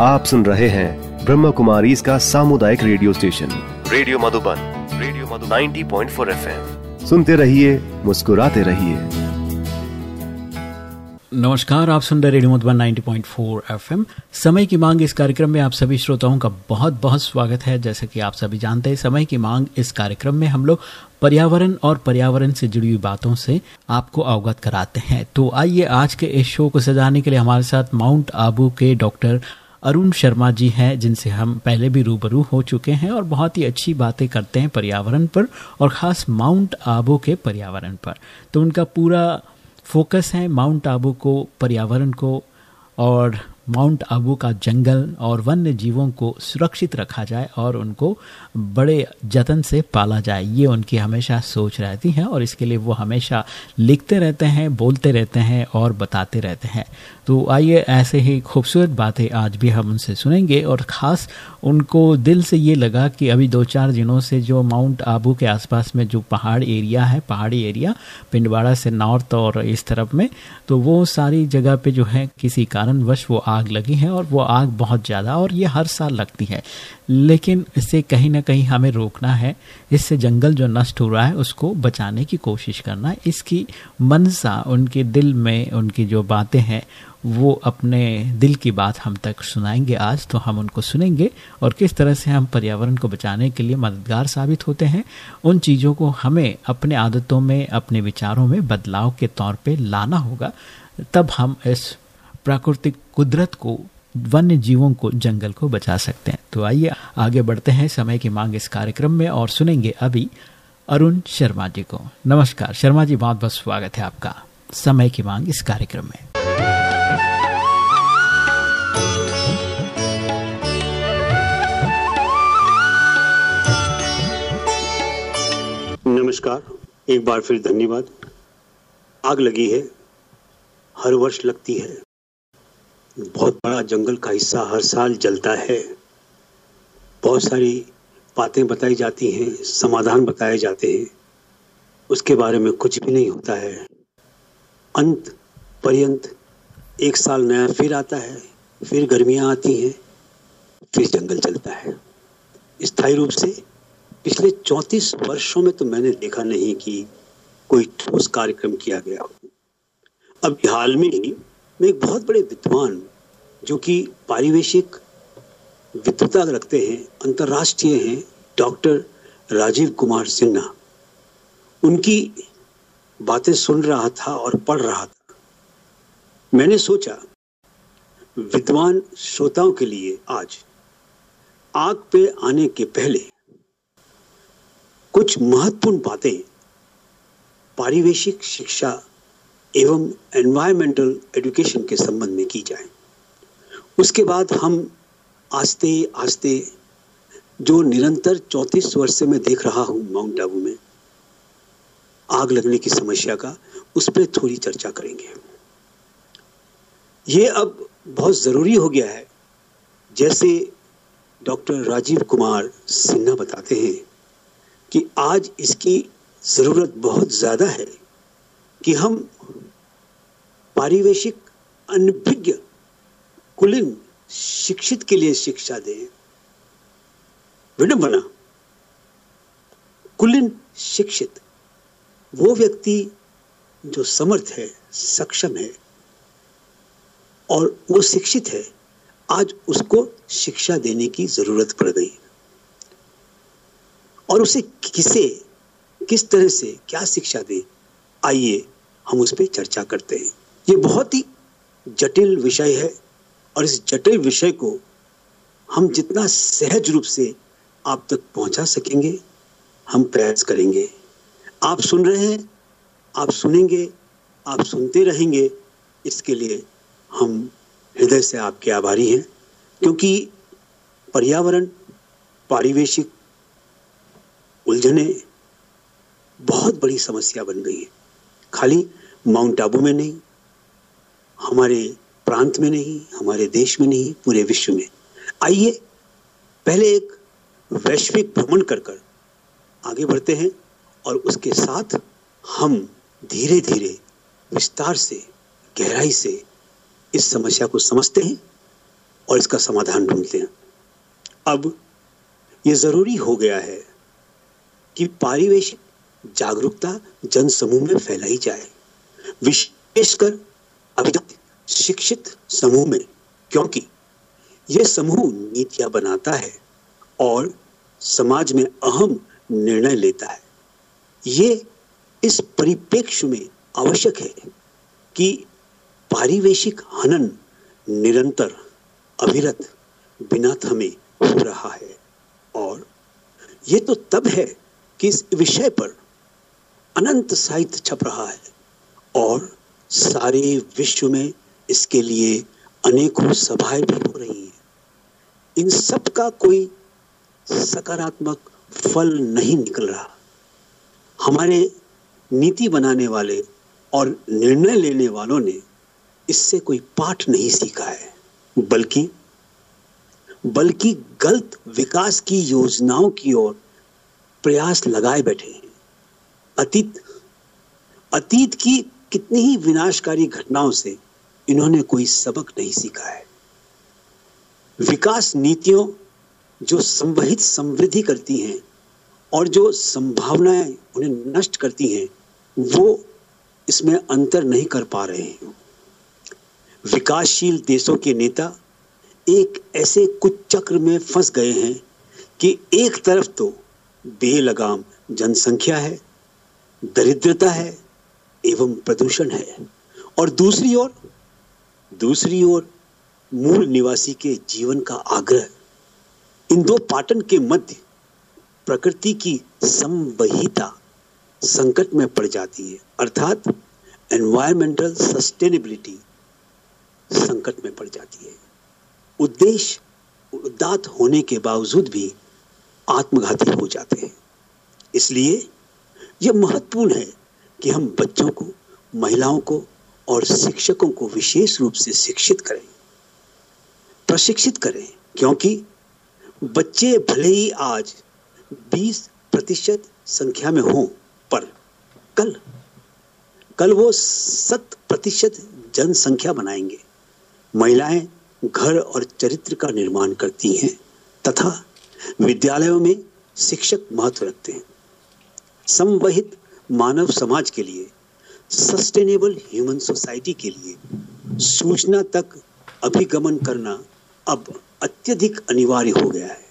आप सुन रहे हैं ब्रह्म कुमारी इसका सामुदायिक radio station. Radio Madhuban radio Madhuban. 90.4 FM. सुनते रहिए मुस्कुराते रहिए। नमस्कार आप सुन रहे रेडियो मधुबन 90.4 एफएम। समय की मांग इस कार्यक्रम में आप सभी श्रोताओं का बहुत बहुत स्वागत है। जैसे कि आप सभी जानते हैं समय की मांग इस कार्यक्रम में हम लोग पर्यावरण और पर्यावरण से जुड़ी हुई बातों से आपको अवगत कराते हैं। तो आइए आज के इस शो को सजाने के लिए हमारे साथ माउंट आबू के डॉक्टर अरुण शर्मा जी हैं, जिनसे हम पहले भी रूबरू हो चुके हैं और बहुत ही अच्छी बातें करते हैं पर्यावरण पर और ख़ास माउंट आबू के पर्यावरण पर। तो उनका पूरा फोकस है माउंट आबू को, पर्यावरण को और माउंट आबू का जंगल और वन्य जीवों को सुरक्षित रखा जाए और उनको बड़े जतन से पाला जाए, ये उनकी हमेशा सोच रहती है और इसके लिए वो हमेशा लिखते रहते हैं, बोलते रहते हैं और बताते रहते हैं। तो आइए ऐसे ही खूबसूरत बातें आज भी हम उनसे सुनेंगे और ख़ास उनको दिल से ये लगा कि अभी दो चार दिनों से जो माउंट आबू के आसपास में जो पहाड़ एरिया है, पहाड़ी एरिया, पिंडवाड़ा से नॉर्थ और इस तरफ़ में तो वो सारी जगह पे जो है किसी कारणवश वो आग लगी है और वो आग बहुत ज़्यादा और ये हर साल लगती है। लेकिन इससे कहीं ना कहीं हमें रोकना है, इससे जंगल जो नष्ट हो रहा है उसको बचाने की कोशिश करना है। इसकी मनसा, उनके दिल में उनकी जो बातें हैं वो अपने दिल की बात हम तक सुनाएँगे आज तो हम उनको सुनेंगे और किस तरह से हम पर्यावरण को बचाने के लिए मददगार साबित होते हैं, उन चीज़ों को हमें अपने आदतों में, अपने विचारों में बदलाव के तौर पे लाना होगा, तब हम इस प्राकृतिक कुदरत को, वन्य जीवों को, जंगल को बचा सकते हैं। तो आइए, आगे बढ़ते हैं समय की मांग इस कार्यक्रम में और सुनेंगे अभी अरुण शर्मा जी को। नमस्कार, शर्मा जी, बहुत बहुत स्वागत है आपका। समय की मांग इस कार्यक्रम में। नमस्कार। एक बार फिर धन्यवाद। आग लगी है। हर वर्ष लगती है। बहुत बड़ा जंगल का हिस्सा हर साल जलता है। बहुत सारी बातें बताई जाती हैं, समाधान बताए जाते हैं। उसके बारे में कुछ भी नहीं होता है। अंत पर्यंत एक साल नया फिर आता है। फिर गर्मियाँ आती हैं। फिर जंगल चलता है। स्थायी रूप से पिछले चौंतीस वर्षों में तो मैंने देखा नहीं कि कोई ठोस कार्यक्रम किया गया हो। अब हाल में ही मैं एक बहुत बड़े विद्वान, जो कि पारिवेशिक विद्वता रखते हैं, अंतर्राष्ट्रीय हैं, डॉक्टर राजीव कुमार सिन्हा। उनकी बातें सुन रहा था और पढ़ रहा था। मैंने सोचा, विद्वान श्रोताओं के लिए आज आग पे आने के पहले कुछ महत्वपूर्ण बातें, पारिवेशिक शिक्षा एवं एनवायरमेंटल एजुकेशन के संबंध में की जाए। उसके बाद हम आस्ते आस्ते जो निरंतर चौंतीस वर्ष से मैं देख रहा हूँ माउंट आबू में, आग लगने की समस्या का, उस पर थोड़ी चर्चा करेंगे ये अब बहुत ज़रूरी हो गया है, जैसे डॉक्टर राजीव कुमार सिन्हा बताते हैं कि आज इसकी ज़रूरत बहुत ज़्यादा है कि हम पारिवेशिक अनभिज्ञ, कुलीन, शिक्षित के लिए शिक्षा दें। विडंबना। कुलीन, शिक्षित, वो व्यक्ति जो समर्थ है, सक्षम है और वो शिक्षित है, आज उसको शिक्षा देने की ज़रूरत पड़ गई। और उसे किसे, किस तरह से, क्या शिक्षा दे? आइए, हम उस पर चर्चा करते हैं। ये बहुत ही जटिल विषय है और इस जटिल विषय को हम जितना सहज रूप से आप तक पहुँचा सकेंगे, हम प्रयास करेंगे। आप सुन रहे हैं, आप सुनेंगे, आप सुनते रहेंगे, इसके लिए हम हृदय से आपके आभारी हैं, क्योंकि पर्यावरण, पारिवेशिक उलझने बहुत बड़ी समस्या बन गई है। खाली माउंट आबू में नहीं, हमारे प्रांत में नहीं, हमारे देश में नहीं, पूरे विश्व में। आइए, पहले एक वैश्विक भ्रमण कर कर आगे बढ़ते हैं और उसके साथ हम धीरे धीरे विस्तार से, गहराई से इस समस्या को समझते हैं और इसका समाधान ढूंढते हैं। अब ये ज़रूरी हो गया है कि पारिवेशिक जागरूकता जन समूह में फैलाई जाए। विशेषकर अभिजात शिक्षित समूह में, क्योंकि यह समूह नीतियाँ बनाता है और समाज में अहम निर्णय लेता है। ये इस परिप्रेक्ष्य में आवश्यक है कि पारिवेशिक हनन निरंतर अविरत, बिना थमे हो रहा है। और ये तो तब है कि इस विषय पर अनंत साहित्य छप रहा है और सारे विश्व में इसके लिए अनेकों सभाएँ भी हो रही हैं। इन सब का कोई सकारात्मक फल नहीं निकल रहा। हमारे नीति बनाने वाले और निर्णय लेने वालों ने इससे कोई पाठ नहीं सीखा है, बल्कि बल्कि गलत विकास की योजनाओं की ओर प्रयास लगाए बैठे हैं। अतीत अतीत की कितनी ही विनाशकारी घटनाओं से इन्होंने कोई सबक नहीं सीखा है। विकास नीतियों जो संवहित समृद्धि करती हैं और जो संभावनाएँ उन्हें नष्ट करती हैं, वो इसमें अंतर नहीं कर पा रहे हैं। विकासशील देशों के नेता एक ऐसे कुछ चक्र में फंस गए हैं कि एक तरफ़ तो बेलगाम जनसंख्या है, दरिद्रता है एवं प्रदूषण है। और दूसरी ओर दूसरी ओर मूल निवासी के जीवन का आग्रह, इन दो पाटन के मध्य प्रकृति की संवहिता संकट में पड़ जाती है। अर्थात एनवायरमेंटल सस्टेनेबिलिटी संकट में पड़ जाती है। उद्देश्य उदात होने के बावजूद भी आत्मघाती हो जाते हैं। इसलिए यह महत्वपूर्ण है कि हम बच्चों को, महिलाओं को और शिक्षकों को विशेष रूप से शिक्षित करें। प्रशिक्षित करें, क्योंकि बच्चे भले ही आज 20 प्रतिशत संख्या में हों, पर कल कल वो शत प्रतिशत जनसंख्या बनाएँगे। महिलाएँ घर और चरित्र का निर्माण करती हैं, तथा विद्यालयों में शिक्षक महत्व रखते हैं। संवहित मानव समाज के लिए सस्टेनेबल ह्यूमन सोसाइटी के लिए सूचना तक अभिगमन करना अब अत्यधिक अनिवार्य हो गया है।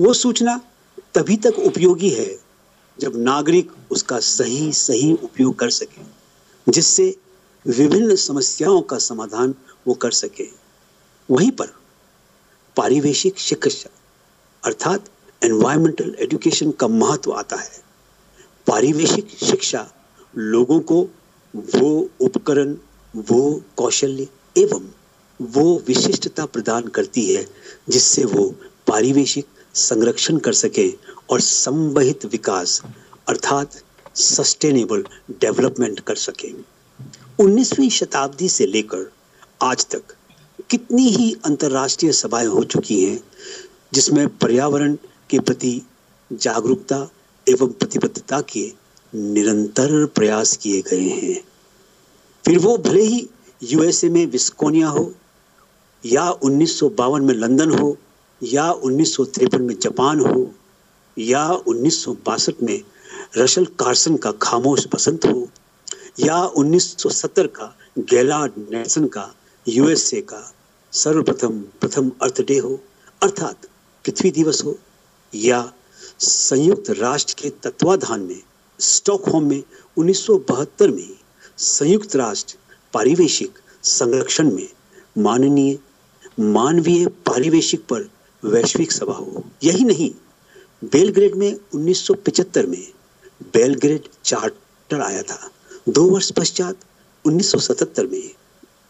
वो सूचना तभी तक उपयोगी है जब नागरिक उसका सही सही उपयोग कर सके, जिससे विभिन्न समस्याओं का समाधान वो कर सके। वहीं पर पारिवेशिक शिक्षा अर्थात एनवायरमेंटल एजुकेशन का महत्व आता है। पारिवेशिक शिक्षा लोगों को वो उपकरण, वो कौशल्य एवं वो विशिष्टता प्रदान करती है जिससे वो पारिवेशिक संरक्षण कर सके और संवहित विकास अर्थात सस्टेनेबल डेवलपमेंट कर सके। 19वीं शताब्दी से लेकर आज तक कितनी ही अंतर्राष्ट्रीय सभाएँ हो चुकी हैं जिसमें पर्यावरण के प्रति जागरूकता एवं प्रतिबद्धता के निरंतर प्रयास किए गए हैं। फिर वो भले ही यूएसए में विस्कोनिया हो, या उन्नीस सौ बावन में लंदन हो, या उन्नीस सौ तिरपन में जापान हो, या उन्नीस सौ बासठ में रशल कार्सन का खामोश बसंत हो, या 1970 का गैला नेल्सन का यूएसए का सर्वप्रथम प्रथम अर्थ डे हो, अर्थात पृथ्वी दिवस हो या संयुक्त राष्ट्र के तत्वाधान में, स्टॉकहोम में 1972 में, संयुक्त राष्ट्र पारिवेशिक संरक्षण में, माननीय, मानवीय पारिवेशिक पर वैश्विक सभा हो। यही नहीं, बेलग्रेड में 1975 में बेलग्रेड चार्टर आया था। दो वर्ष पश्चात 1977 में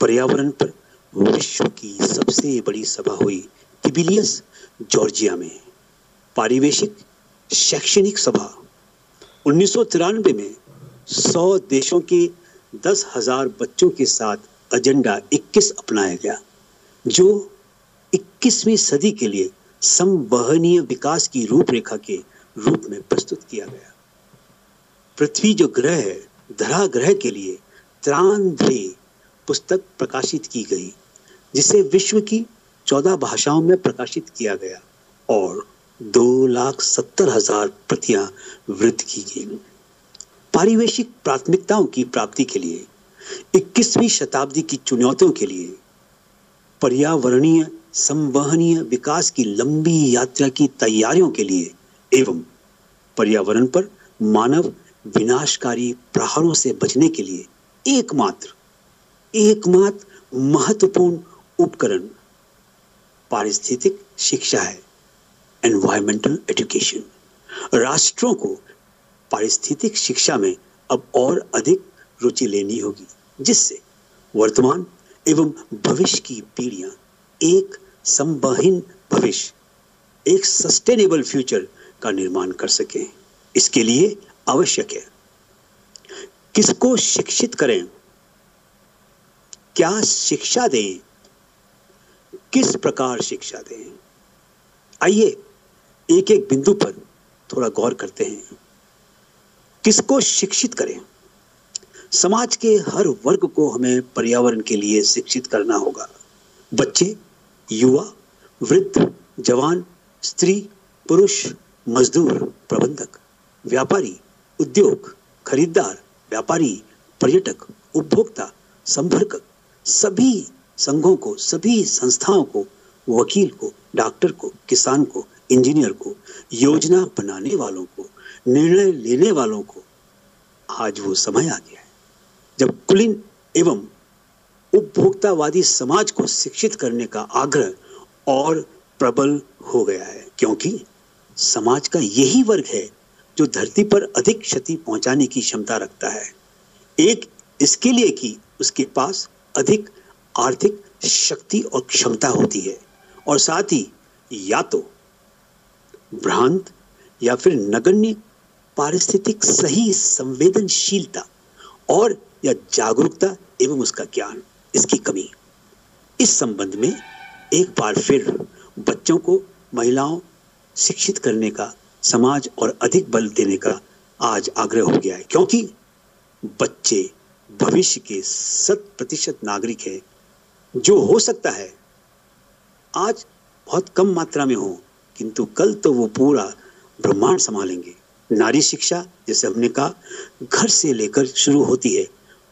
पर्यावरण पर विश्व की सबसे बड़ी सभा हुई टिबिलियस जॉर्जिया में। पारिवेशिक शैक्षणिक सभा उन्नीस सौ तिरानवे में 100 देशों के दस हज़ार बच्चों के साथ एजेंडा 21 अपनाया गया, जो 21वीं सदी के लिए संवहनीय विकास की रूपरेखा के रूप में प्रस्तुत किया गया। पृथ्वी जो ग्रह है धरा ग्रह के लिए त्राण पुस्तक प्रकाशित की गई, जिसे विश्व की चौदह भाषाओं में प्रकाशित किया गया और दो लाख सत्तर हज़ार प्रतियाँ वृद्ध की गई। पारिवेशिक प्राथमिकताओं की प्राप्ति के लिए 21वीं शताब्दी की चुनौतियों के लिए, पर्यावरणीय, संवहनीय विकास की लंबी यात्रा की तैयारियों के लिए एवं पर्यावरण पर मानव विनाशकारी प्रहारों से बचने के लिए एकमात्र एकमात्र महत्वपूर्ण उपकरण पारिस्थितिक शिक्षा है एनवायरमेंटल एजुकेशन राष्ट्रों को पारिस्थितिक शिक्षा में अब और अधिक रुचि लेनी होगी, जिससे वर्तमान एवं भविष्य की पीढ़ियाँ एक संवहीन भविष्य, एक सस्टेनेबल फ्यूचर का निर्माण कर सकें। इसके लिए आवश्यक है, किसको शिक्षित करें, क्या शिक्षा दें किस प्रकार शिक्षा दें? आइए एक एक बिंदु पर थोड़ा गौर करते हैं। किसको शिक्षित करें? समाज के हर वर्ग को हमें पर्यावरण के लिए शिक्षित करना होगा। बच्चे, युवा, वृद्ध, जवान, स्त्री, पुरुष, मजदूर, प्रबंधक, व्यापारी, उद्योग खरीदार व्यापारी, पर्यटक, उपभोक्ता, संपर्क, सभी संघों को, सभी संस्थाओं को, वकील को, डॉक्टर को, किसान को, इंजीनियर को, योजना बनाने वालों को, निर्णय लेने वालों को, आज वो समय आ गया है। जब कुलीन एवं उपभोक्तावादी समाज को शिक्षित करने का आग्रह और प्रबल हो गया है, क्योंकि समाज का यही वर्ग है जो धरती पर अधिक क्षति पहुँचाने की क्षमता रखता है। एक इसके लिए कि उसके पास अधिक आर्थिक शक्ति और क्षमता होती है। और साथ ही या तो भ्रांत या फिर नगण्य पारिस्थितिक सही संवेदनशीलता और या जागरूकता एवं उसका ज्ञान, इसकी कमी। इस संबंध में एक बार फिर बच्चों को महिलाओं शिक्षित करने का, समाज और अधिक बल देने का आज आग्रह हो गया है। क्योंकि बच्चे भविष्य के शत प्रतिशत नागरिक है जो हो सकता है। आज बहुत कम मात्रा में हो, किंतु कल तो वो पूरा ब्रह्मांड संभालेंगे। नारी शिक्षा, जैसे हमने कहा, घर से लेकर शुरू होती है।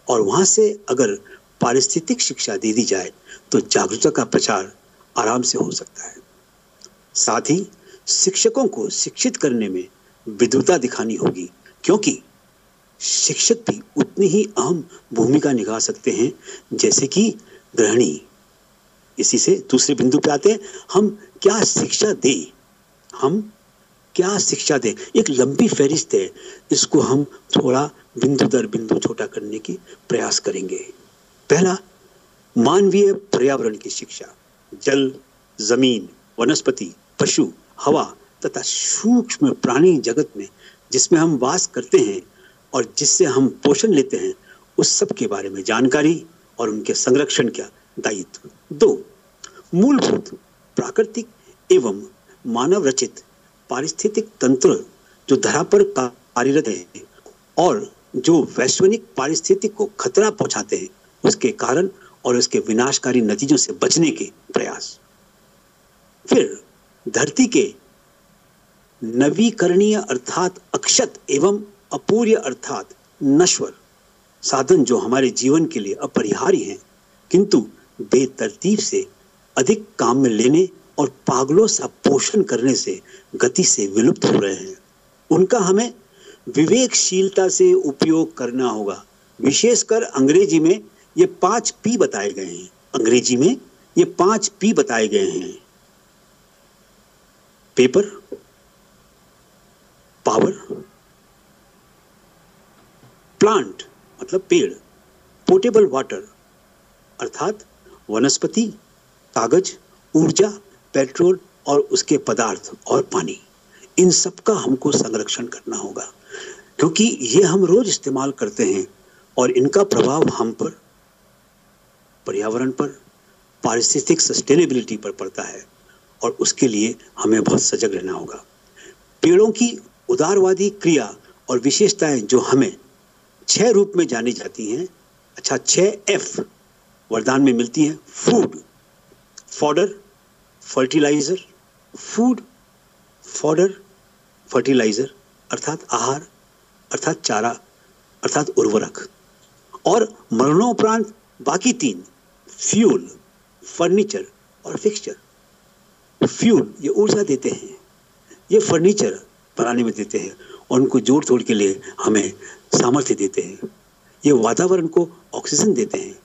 और वहाँ से अगर पारिस्थितिक शिक्षा दे दी जाए तो जागरूकता का प्रचार आराम से हो सकता है। साथ ही शिक्षकों को शिक्षित करने में विद्वता दिखानी होगी, क्योंकि शिक्षक भी उतनी ही अहम भूमिका निभा सकते हैं, जैसे कि गृहिणी। इसी से दूसरे बिंदु पे आते हैं, हम क्या शिक्षा दें? हम क्या शिक्षा दें? एक लंबी फहरिस्त है, इसको हम थोड़ा बिंदु दर बिंदु छोटा करने की प्रयास करेंगे। पहला, मानवीय पर्यावरण की शिक्षा। जल, ज़मीन, वनस्पति, पशु, हवा तथा सूक्ष्म प्राणी जगत में, जिसमें हम वास करते हैं और जिससे हम पोषण लेते हैं, उस सब के बारे में जानकारी और उनके संरक्षण का दायित्व। दो, मूलभूत, प्राकृतिक एवं मानव रचित पारिस्थितिक तंत्र जो धरा पर कार्यरत है और जो वैश्विक पारिस्थितिक को खतरा पहुंचाते हैं, उसके कारण और उसके विनाशकारी नतीजों से बचने के प्रयास। फिर, धरती के नवीकरणीय अर्थात अक्षत एवं अपूर्य अर्थात नश्वर। साधन जो हमारे जीवन के लिए अपरिहार्य हैं, किंतु बेतरतीब से अधिक काम में लेने और पागलों सा पोषण करने से गति से विलुप्त हो रहे हैं। उनका हमें विवेकशीलता से उपयोग करना होगा। विशेषकर अंग्रेज़ी में ये पाँच पी बताए गए हैं। अंग्रेज़ी में ये पाँच पी बताए गए हैं। Paper, power, plant. मतलब पेड़ पोर्टेबल वाटर अर्थात वनस्पति, कागज़, ऊर्जा पेट्रोल और उसके पदार्थ और पानी। इन सब का हमको संरक्षण करना होगा, क्योंकि ये हम रोज इस्तेमाल करते हैं और इनका प्रभाव हम पर, पर्यावरण पर, पारिस्थितिक सस्टेनेबिलिटी पर पड़ता है और उसके लिए हमें बहुत सजग रहना होगा। पेड़ों की उदारवादी क्रिया और विशेषताएँ जो हमें छह रूप में जानी जाती हैं। अच्छा छह एफ़ वरदान में मिलती हैं। Food fodder fertiliser food fodder fertiliser अर्थात आहार, अर्थात चारा, अर्थात उर्वरक। और मरणोपरांत बाकी तीन फ्यूल फर्नीचर और फिक्सचर फ्यूल ये ऊर्जा देते हैं। ये फर्नीचर बनाने में देते हैं। और उनको जोड़ तोड़ के लिए हमें सामर्थ्य देते हैं। ये वातावरण को ऑक्सीजन देते हैं,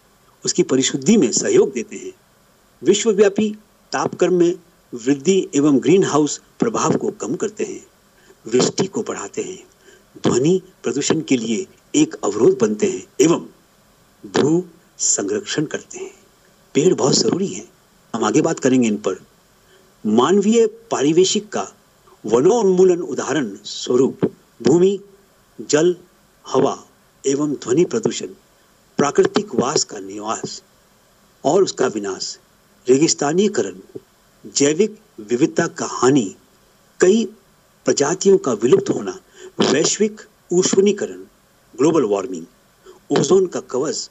उसकी परिशुद्धि में सहयोग देते हैं। विश्वव्यापी तापक्रम में वृद्धि एवं ग्रीन हाउस प्रभाव को कम करते हैं, वृष्टि को बढ़ाते हैं, ध्वनि प्रदूषण के लिए एक अवरोध बनते हैं एवं भू संरक्षण करते हैं। पेड़ बहुत ज़रूरी है। हम आगे बात करेंगे इन पर। मानवीय पारिवेशिक का वनोन्मूलन उदाहरण स्वरूप, भूमि, जल, हवा एवं ध्वनि प्रदूषण, प्राकृतिक वास का निवास और उसका विनाश, रेगिस्तानीकरण, जैविक विविधता का हानि, कई प्रजातियों का विलुप्त होना, वैश्विक ऊष्मीकरण ग्लोबल वार्मिंग, ओजोन का कवच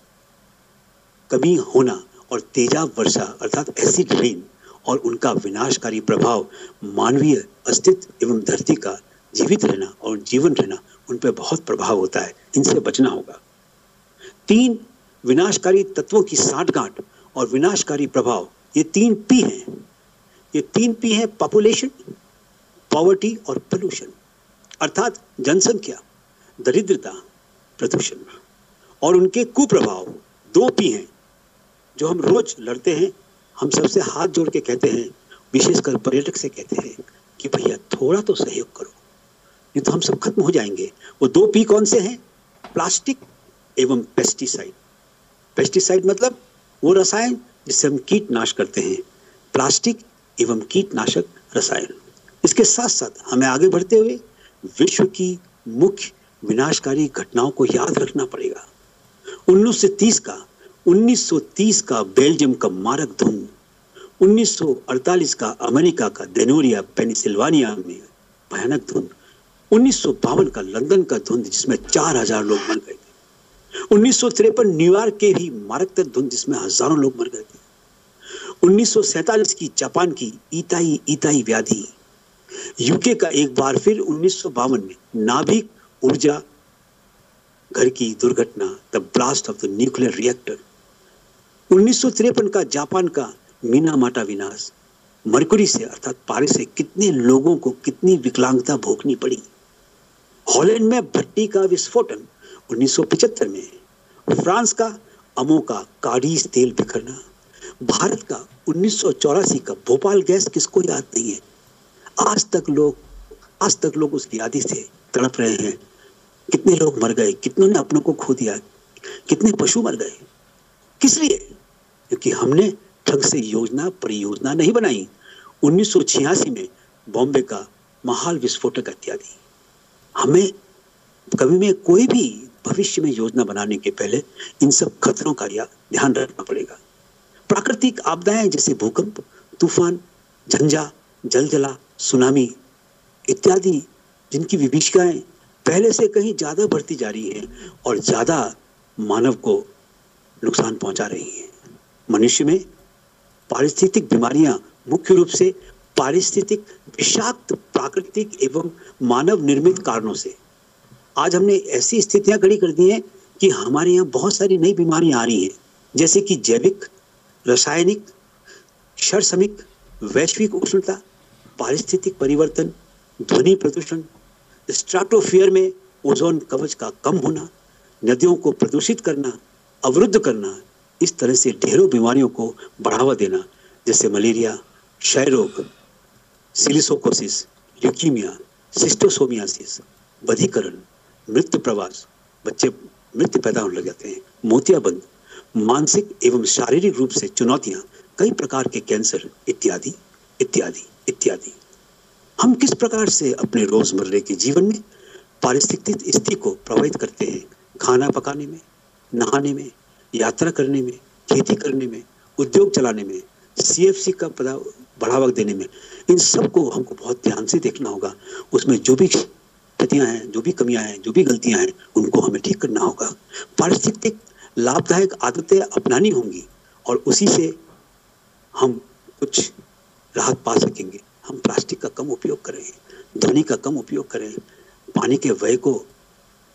कमी होना और तेजाब वर्षा अर्थात एसिड रेन और उनका विनाशकारी प्रभाव मानवीय अस्तित्व एवं धरती का जीवित रहना और जीवन रहना उन पर बहुत प्रभाव होता है। इनसे बचना होगा। तीन विनाशकारी तत्वों की साठगांठ और विनाशकारी प्रभाव, ये तीन पी हैं। ये तीन पी हैं पॉपुलेशन पॉवर्टी और पोल्यूशन अर्थात जनसंख्या, दरिद्रता, प्रदूषण। और उनके कुप्रभाव, दो पी हैं, जो हम रोज लड़ते हैं हम सबसे हाथ जोड़ के कहते हैं, विशेषकर पर्यटक से कहते हैं कि भैया, थोड़ा तो सहयोग करो। नहीं तो हम सब खत्म हो जाएँगे। वो दो पी कौन से हैं? प्लास्टिक एवं पेस्टिसाइड। पेस्टिसाइड मतलब वो रसायन जिससे हम कीटनाश करते हैं। प्लास्टिक एवं कीटनाशक रसायन। इसके साथ साथ हमें आगे बढ़ते हुए विश्व की मुख्य विनाशकारी घटनाओं को याद रखना पड़ेगा। 1930 का 1930 का बेल्जियम का मारक धुंध। 1948 का अमेरिका का डेनोरिया पेनिसिल्वानिया में भयानक धुंध। उन्नीस का लंदन का धुंध, जिसमें चार हज़ार लोग मर गए थे। उन्नीस न्यूयॉर्क के भी मारक धुंध, जिसमें हज़ारों लोग मर गए थे। उन्नीस की जापान की ईताई ईताई व्याधि। यूके का एक बार फिर उन्नीस सौ बावन में नाभिक ऊर्जा घर की दुर्घटना, the blast of the nuclear reactor. उन्नीस का जापान का मीना माटा विनाश, मरकुरी से अर्थात पारे से कितने लोगों को कितनी विकलांगता भोगनी पड़ी। हॉलैंड में भट्टी का विस्फोटन 1975 में, फ्रांस का अमो का काड़ीज तेल बिखरना, भारत का उन्नीस का भोपाल गैस किसको याद नहीं है? आज तक लोग, आज तक लोग उस व्याधि से तड़प रहे हैं। कितने लोग मर गए, कितनों ने अपनों को खो दिया, कितने पशु मर गए? किस लिए? क्योंकि हमने ढंग से योजना परियोजना नहीं बनाई। 1986 में बॉम्बे का महाल विस्फोटक इत्यादि हमें कभी में कोई भी भविष्य में योजना बनाने के पहले इन सब खतरों का ध्यान रखना पड़ेगा। प्राकृतिक आपदाएँ जैसे भूकंप, तूफ़ान, झंझा जलजला सुनामी इत्यादि जिनकी विभीषिकाएँ पहले से कहीं ज़्यादा बढ़ती जा रही है और ज़्यादा मानव को नुकसान पहुँचा रही है। मनुष्य में पारिस्थितिक बीमारियाँ मुख्य रूप से पारिस्थितिक, विषाक्त, प्राकृतिक एवं मानव निर्मित कारणों से। आज हमने ऐसी स्थितियाँ खड़ी कर दी हैं कि हमारे यहाँ बहुत सारी नई बीमारियाँ आ रही हैं, जैसे कि जैविक, रासायनिक शरसमिक वैश्विक उष्णता, पारिस्थितिक परिवर्तन, ध्वनि प्रदूषण, स्ट्राटोफियर में ओजोन कवच का कम होना, नदियों को प्रदूषित करना, अवरुद्ध करना इस तरह से ढेरों बीमारियों को बढ़ावा देना, जैसे मलेरिया क्षय रोग सिलिसोकोसिस, ल्यूकीमिया, सिस्टोसोमियासिस बधिकरण मृत्यु प्रवास, बच्चे मृत्यु पैदा होने लग जाते हैं, मोतियाबंद, मानसिक एवं शारीरिक रूप से चुनौतियाँ, कई प्रकार के कैंसर, इत्यादि इत्यादि इत्यादि। हम किस प्रकार से अपने रोजमर्रे के जीवन में पारिस्थितिक स्थिति को प्रभावित करते हैं? खाना पकाने में, नहाने में यात्रा करने में, खेती करने में, उद्योग चलाने में सीएफसी का बढ़ावा देने में, इन सबको हमको बहुत ध्यान से देखना होगा। उसमें जो भी क्षतियाँ हैं, जो भी कमियाँ हैं, जो भी गलतियाँ हैं, उनको हमें ठीक करना होगा। पारिस्थितिक लाभदायक आदतें अपनानी होंगी और उसी से हम कुछ राहत पा सकेंगे। हम प्लास्टिक का कम उपयोग करें ध्वनि का कम उपयोग करें, पानी के व्यय को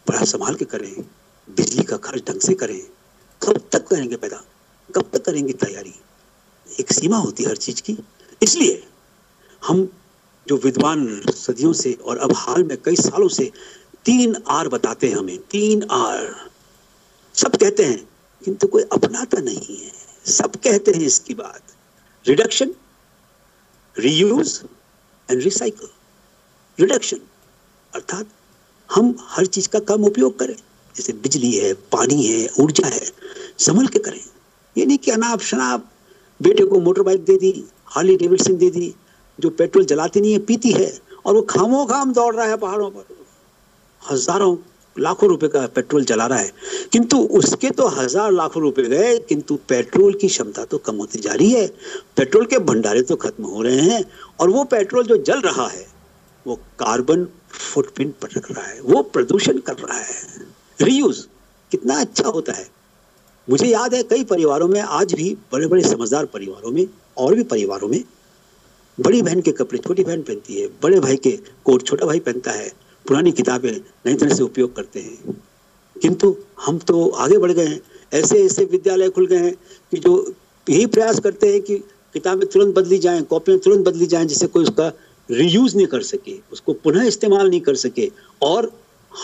बड़ा संभाल के करें, बिजली का खर्च ढंग से करें कब तक करेंगे पैदा कब तक करेंगे तैयारी? एक सीमा होती है हर चीज़ की। इसलिए हम जो विद्वान सदियों से और अब हाल में कई सालों से तीन आर बताते हैं हमें, तीन आर। सब कहते हैं, किंतु कोई अपनाता नहीं है। सब कहते हैं इसकी बात। Reduction reuse and recycle reduction अर्थात हम हर चीज़ का कम उपयोग करें। जैसे बिजली है, पानी है, ऊर्जा है, संभल के करें। ये नहीं कि अनाप शनाप बेटे को मोटर बाइक दे दी हार्ली डेविडसन दे दी, जो पेट्रोल जलाती नहीं है, पीती है, और वो खामो खाम दौड़ रहा है पहाड़ों पर। हज़ारों, लाखों रुपए का पेट्रोल जला रहा है। किंतु उसके तो हज़ार लाखों रुपए गए, किंतु पेट्रोल की क्षमता तो कम होती जा रही है। पेट्रोल के भंडारे तो खत्म हो रहे हैं, और वो पेट्रोल जो जल रहा है, वो कार्बन फुटप्रिंट पर रख रहा है, वो प्रदूषण कर रहा है। रीयूज कितना अच्छा होता है। मुझे याद है कई परिवारों में, आज भी बड़े बड़े समझदार परिवारों में, और भी परिवारों में, बड़ी बहन के कपड़े, छोटी बहन पहनती है, बड़े भाई के कोट, छोटा भाई पहनता है, पुरानी किताबें नई तरह से उपयोग करते हैं। किंतु हम तो आगे बढ़ गए हैं, ऐसे ऐसे विद्यालय खुल गए हैं कि जो यही प्रयास करते हैं कि किताबें तुरंत बदली जाएँ, कॉपियाँ तुरंत बदली जाएँ, जिससे कोई उसका रीयूज नहीं कर सके, उसको पुनः इस्तेमाल नहीं कर सके, और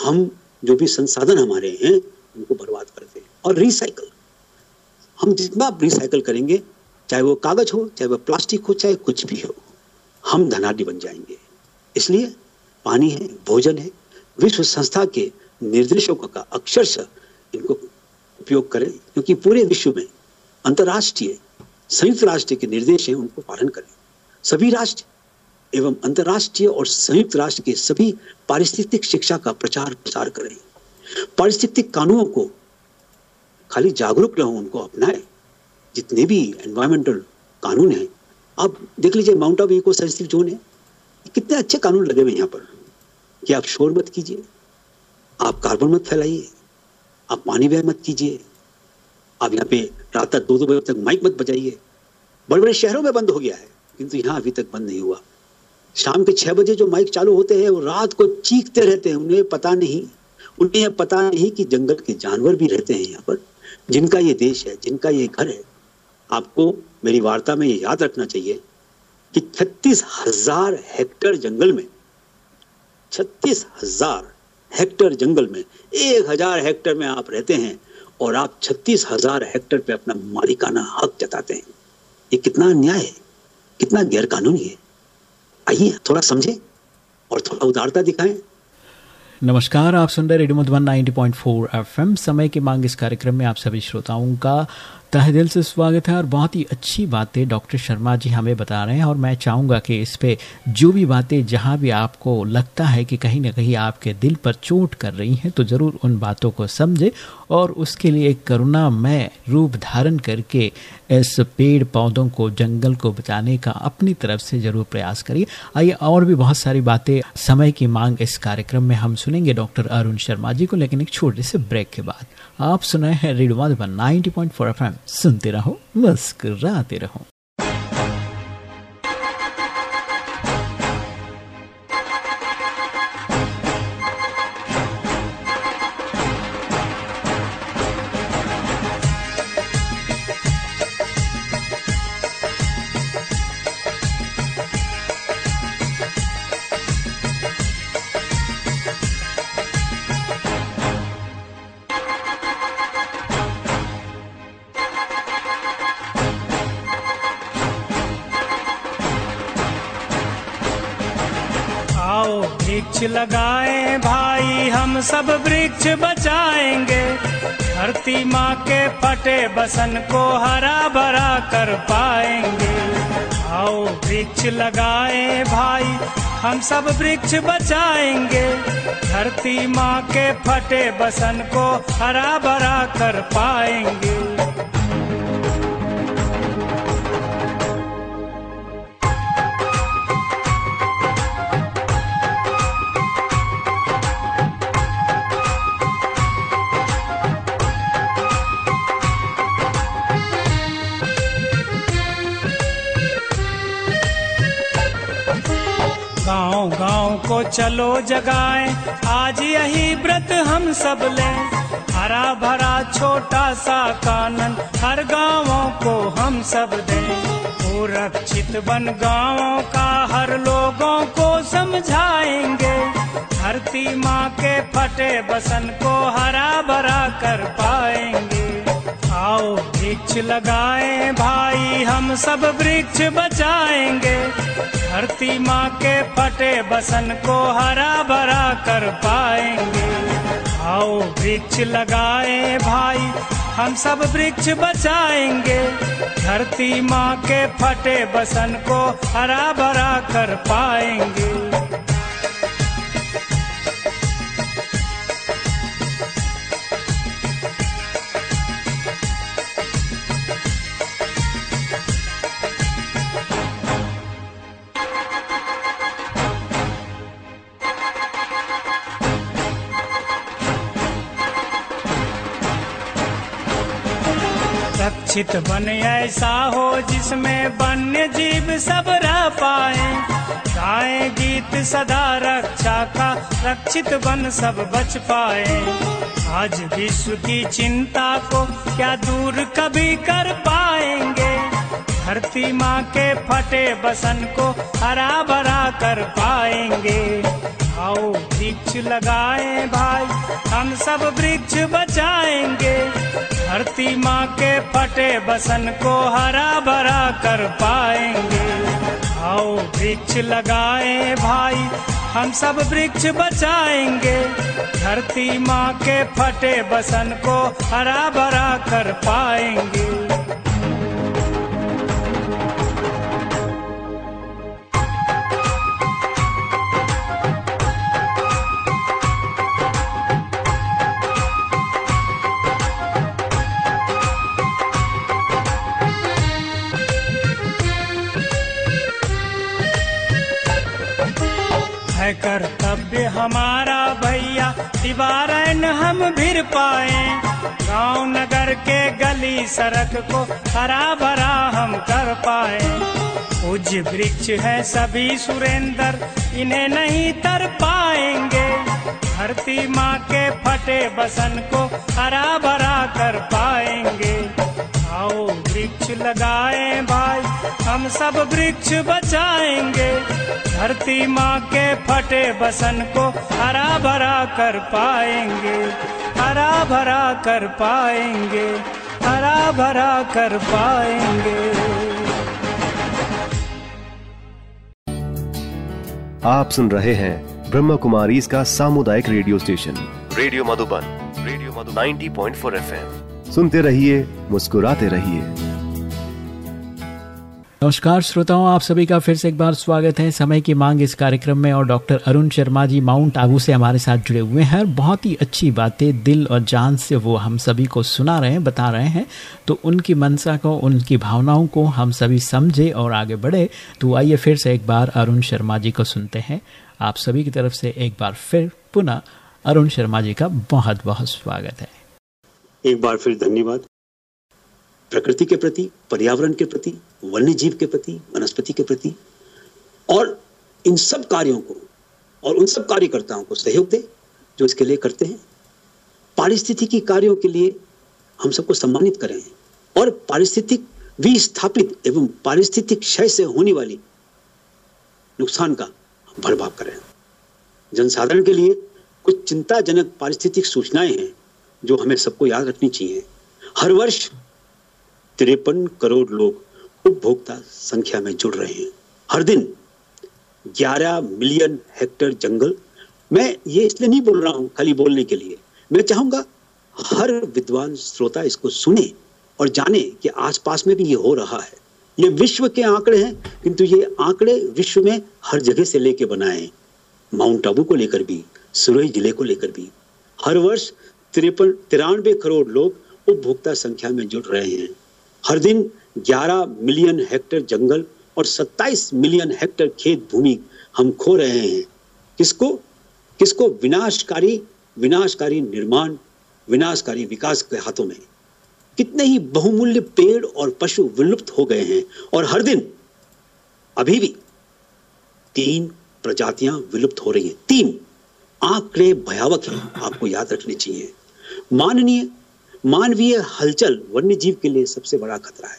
हम जो भी संसाधन हमारे हैं, उनको बर्बाद करते दें और रिसाइकल हम जितना रिसाइकल करेंगे, चाहे वो कागज़ हो, चाहे वो प्लास्टिक हो, चाहे कुछ भी हो, हम धनाढ़ी बन जाएँगे। इसलिए पानी है, भोजन है, विश्व संस्था के निर्देशों का अक्षरश इनको उपयोग करें, क्योंकि पूरे विश्व में अंतर्राष्ट्रीय, संयुक्त राष्ट्र के निर्देश हैं, उनको पालन करें। सभी राष्ट्र एवं अंतर्राष्ट्रीय और संयुक्त राष्ट्र के सभी पारिस्थितिक शिक्षा का प्रचार प्रसार करें। पारिस्थितिक कानूनों को खाली जागरूक रहो उनको अपनाएँ। जितने भी एनवायरमेंटल कानून हैं, आप देख लीजिए Mount Abu eco sensitive zone है। कितने अच्छे कानून लगे हुए यहाँ पर। कि आप शोर मत कीजिए, आप कार्बन मत फैलाइए, आप पानी व्यय मत कीजिए, आप यहाँ पे रात तक दो दो बजे तक माइक मत बजाइए। बड़े बड़े शहरों में बंद हो गया है, किंतु यहाँ अभी तक बंद नहीं हुआ। शाम के छह बजे जो माइक चालू होते हैं, वो रात को चीखते रहते हैं। उन्हें पता नहीं, उन्हें पता नहीं कि जंगल के जानवर भी रहते हैं यहाँ पर, जिनका ये देश है, जिनका ये घर है। आपको मेरी वार्ता में ये याद रखना चाहिए कि छत्तीस हज़ार हेक्टर जंगल में, छत्तीस हज़ार हेक्टर जंगल में, एक हज़ार हेक्टर में आप रहते हैं और आप छत्तीस हज़ार हेक्टर पे अपना मालिकाना हक जताते हैं। ये कितना अन्याय है, कितना गैर कानूनी है। आइए, थोड़ा समझे और थोड़ा उदारता दिखाएँ। नमस्कार, आप सुन रहे रेडियो मधुबन 90.4 एफएम। समय की मांग इस कार्यक्रम में आप सभी श्रोताओं का तहे दिल से स्वागत है और बहुत ही अच्छी बातें डॉक्टर शर्मा जी हमें बता रहे हैं और मैं चाहूँगा कि इस पे जो भी बातें जहाँ भी आपको लगता है कि कहीं ना कहीं आपके दिल पर चोट कर रही हैं तो ज़रूर उन बातों को समझे और उसके लिए एक करुणामय रूप धारण करके इस पेड़ पौधों को, जंगल को बचाने का अपनी तरफ़ से ज़रूर प्रयास करिए। आइए और भी बहुत सारी बातें समय की मांग इस कार्यक्रम में हम सुनेंगे डॉक्टर अरुण शर्मा जी को, लेकिन एक छोटे से ब्रेक के बाद। आप सुनाए हैं रेडवा नाइनटी पॉइंट 90.4 एफएम। सुनते रहो मस्कराते रहो। बसन को हरा भरा कर पाएँगे। आओ वृक्ष लगाए भाई, हम सब वृक्ष बचाएँगे। धरती माँ के फटे बसन को हरा भरा कर पाएँगे। चलो जगाए। आज यही व्रत हम सब ले। हरा भरा छोटा सा कानन हर गाँवों को हम सब दें। सुरक्षित बन गाँवों का हर लोगों को समझाएँगे। धरती माँ के फटे बसन को हरा भरा कर पाएँगे। आओ वृक्ष लगाए भाई, हम सब वृक्ष बचाएँगे। धरती माँ के फटे बसन को हरा भरा कर पाएँगे। आओ वृक्ष लगाए भाई, हम सब वृक्ष बचाएँगे। धरती माँ के फटे बसन को हरा भरा कर पाएँगे। रक्षित बन ऐसा हो जिसमें वन्य जीव सब रह पाए। गाए गीत सदा रक्षा का रक्षित बन सब बच पाए। आज विश्व की चिंता को क्या दूर कभी कर पाएँगे? धरती माँ के फटे बसन को हरा भरा कर पाएँगे। आओ वृक्ष लगाए भाई, हम सब वृक्ष बचाएँगे। धरती माँ के फटे बसन को हरा भरा कर पाएँगे। आओ वृक्ष लगाए भाई, हम सब वृक्ष बचाएँगे। धरती माँ के फटे बसन को हरा भरा कर पाएँगे। हमारा भैया दीवारन हम भिर पाए। गाँव नगर के गली सड़क को हरा भरा हम कर पाए। उज वृक्ष है सभी सुरेंद्र, इन्हें नहीं तर पाएँगे। धरती माँ के फटे बसन को हरा भरा कर पाएँगे। आओ, वृक्ष लगाए भाई हम सब वृक्ष बचाएँगे। धरती माँ के फटे बसन को हरा भरा कर पाएँगे हरा भरा कर पाएँगे हरा भरा कर पाएँगे। आप सुन रहे हैं ब्रह्म कुमारी इसका सामुदायिक radio station, radio Madhuban radio Madhuban 90.4 FM. सुनते रहिए, मुस्कुराते रहिए। नमस्कार श्रोताओं, आप सभी का फिर से एक बार स्वागत है। समय की मांग इस कार्यक्रम में और डॉक्टर अरुण शर्मा जी माउंट आबू से हमारे साथ जुड़े हुए हैं बहुत ही अच्छी बातें दिल और जान से वो हम सभी को सुना रहे हैं, बता रहे हैं। तो उनकी मनसा को, उनकी भावनाओं को हम सभी समझे और आगे बढ़े। तो आइए फिर से एक बार अरुण शर्मा जी को सुनते हैं। आप सभी की तरफ़ से एक बार फिर पुनः अरुण शर्मा जी का बहुत बहुत स्वागत है। एक बार फिर धन्यवाद। प्रकृति के प्रति, पर्यावरण के प्रति वन्य जीव के प्रति, वनस्पति के प्रति, और इन सब कार्यों को, और उन सब कार्यकर्ताओं को सहयोग दे, जो इसके लिए करते हैं। पारिस्थितिकी कार्यों के लिए हम सबको सम्मानित करें और पारिस्थितिक विस्थापित एवं पारिस्थितिक क्षय से होने वाली नुकसान का भरभाव करें। जनसाधारण के लिए कुछ चिंताजनक पारिस्थितिक सूचनाएँ हैं जो हमें सबको याद रखनी चाहिए। हर वर्ष तिरपन करोड़ लोग उपभोक्ता संख्या में जुड़ रहे हैं। हर दिन 11 मिलियन हेक्टेयर जंगल। मैं ये इसलिए नहीं बोल रहा हूँ खाली बोलने के लिए। मैं चाहूँगा हर विद्वान श्रोता इसको सुने और जाने कि आसपास में भी ये हो रहा है। ये विश्व के आंकड़े हैं, किंतु ये आंकड़े विश्व में हर जगह से लेके बनाए माउंट आबू को लेकर भी, सुरई ज़िले को लेकर भी। हर वर्ष तिरपन, तिरानवे करोड़ लोग उपभोक्ता संख्या में जुड़ रहे हैं। हर दिन 11 मिलियन हेक्टेयर जंगल और 27 मिलियन हेक्टेयर खेत भूमि हम खो रहे हैं। किसको? किसको विनाशकारी विनाशकारी निर्माण, विनाशकारी विकास के हाथों में? कितने ही बहुमूल्य पेड़ और पशु विलुप्त हो गए हैं और हर दिन अभी भी तीन प्रजातियाँ विलुप्त हो रही हैं। तीन आंकड़े भयावक हैं, आपको याद रखने चाहिए। माननीय, मानवीय हलचल वन्य जीव के लिए सबसे बड़ा खतरा है।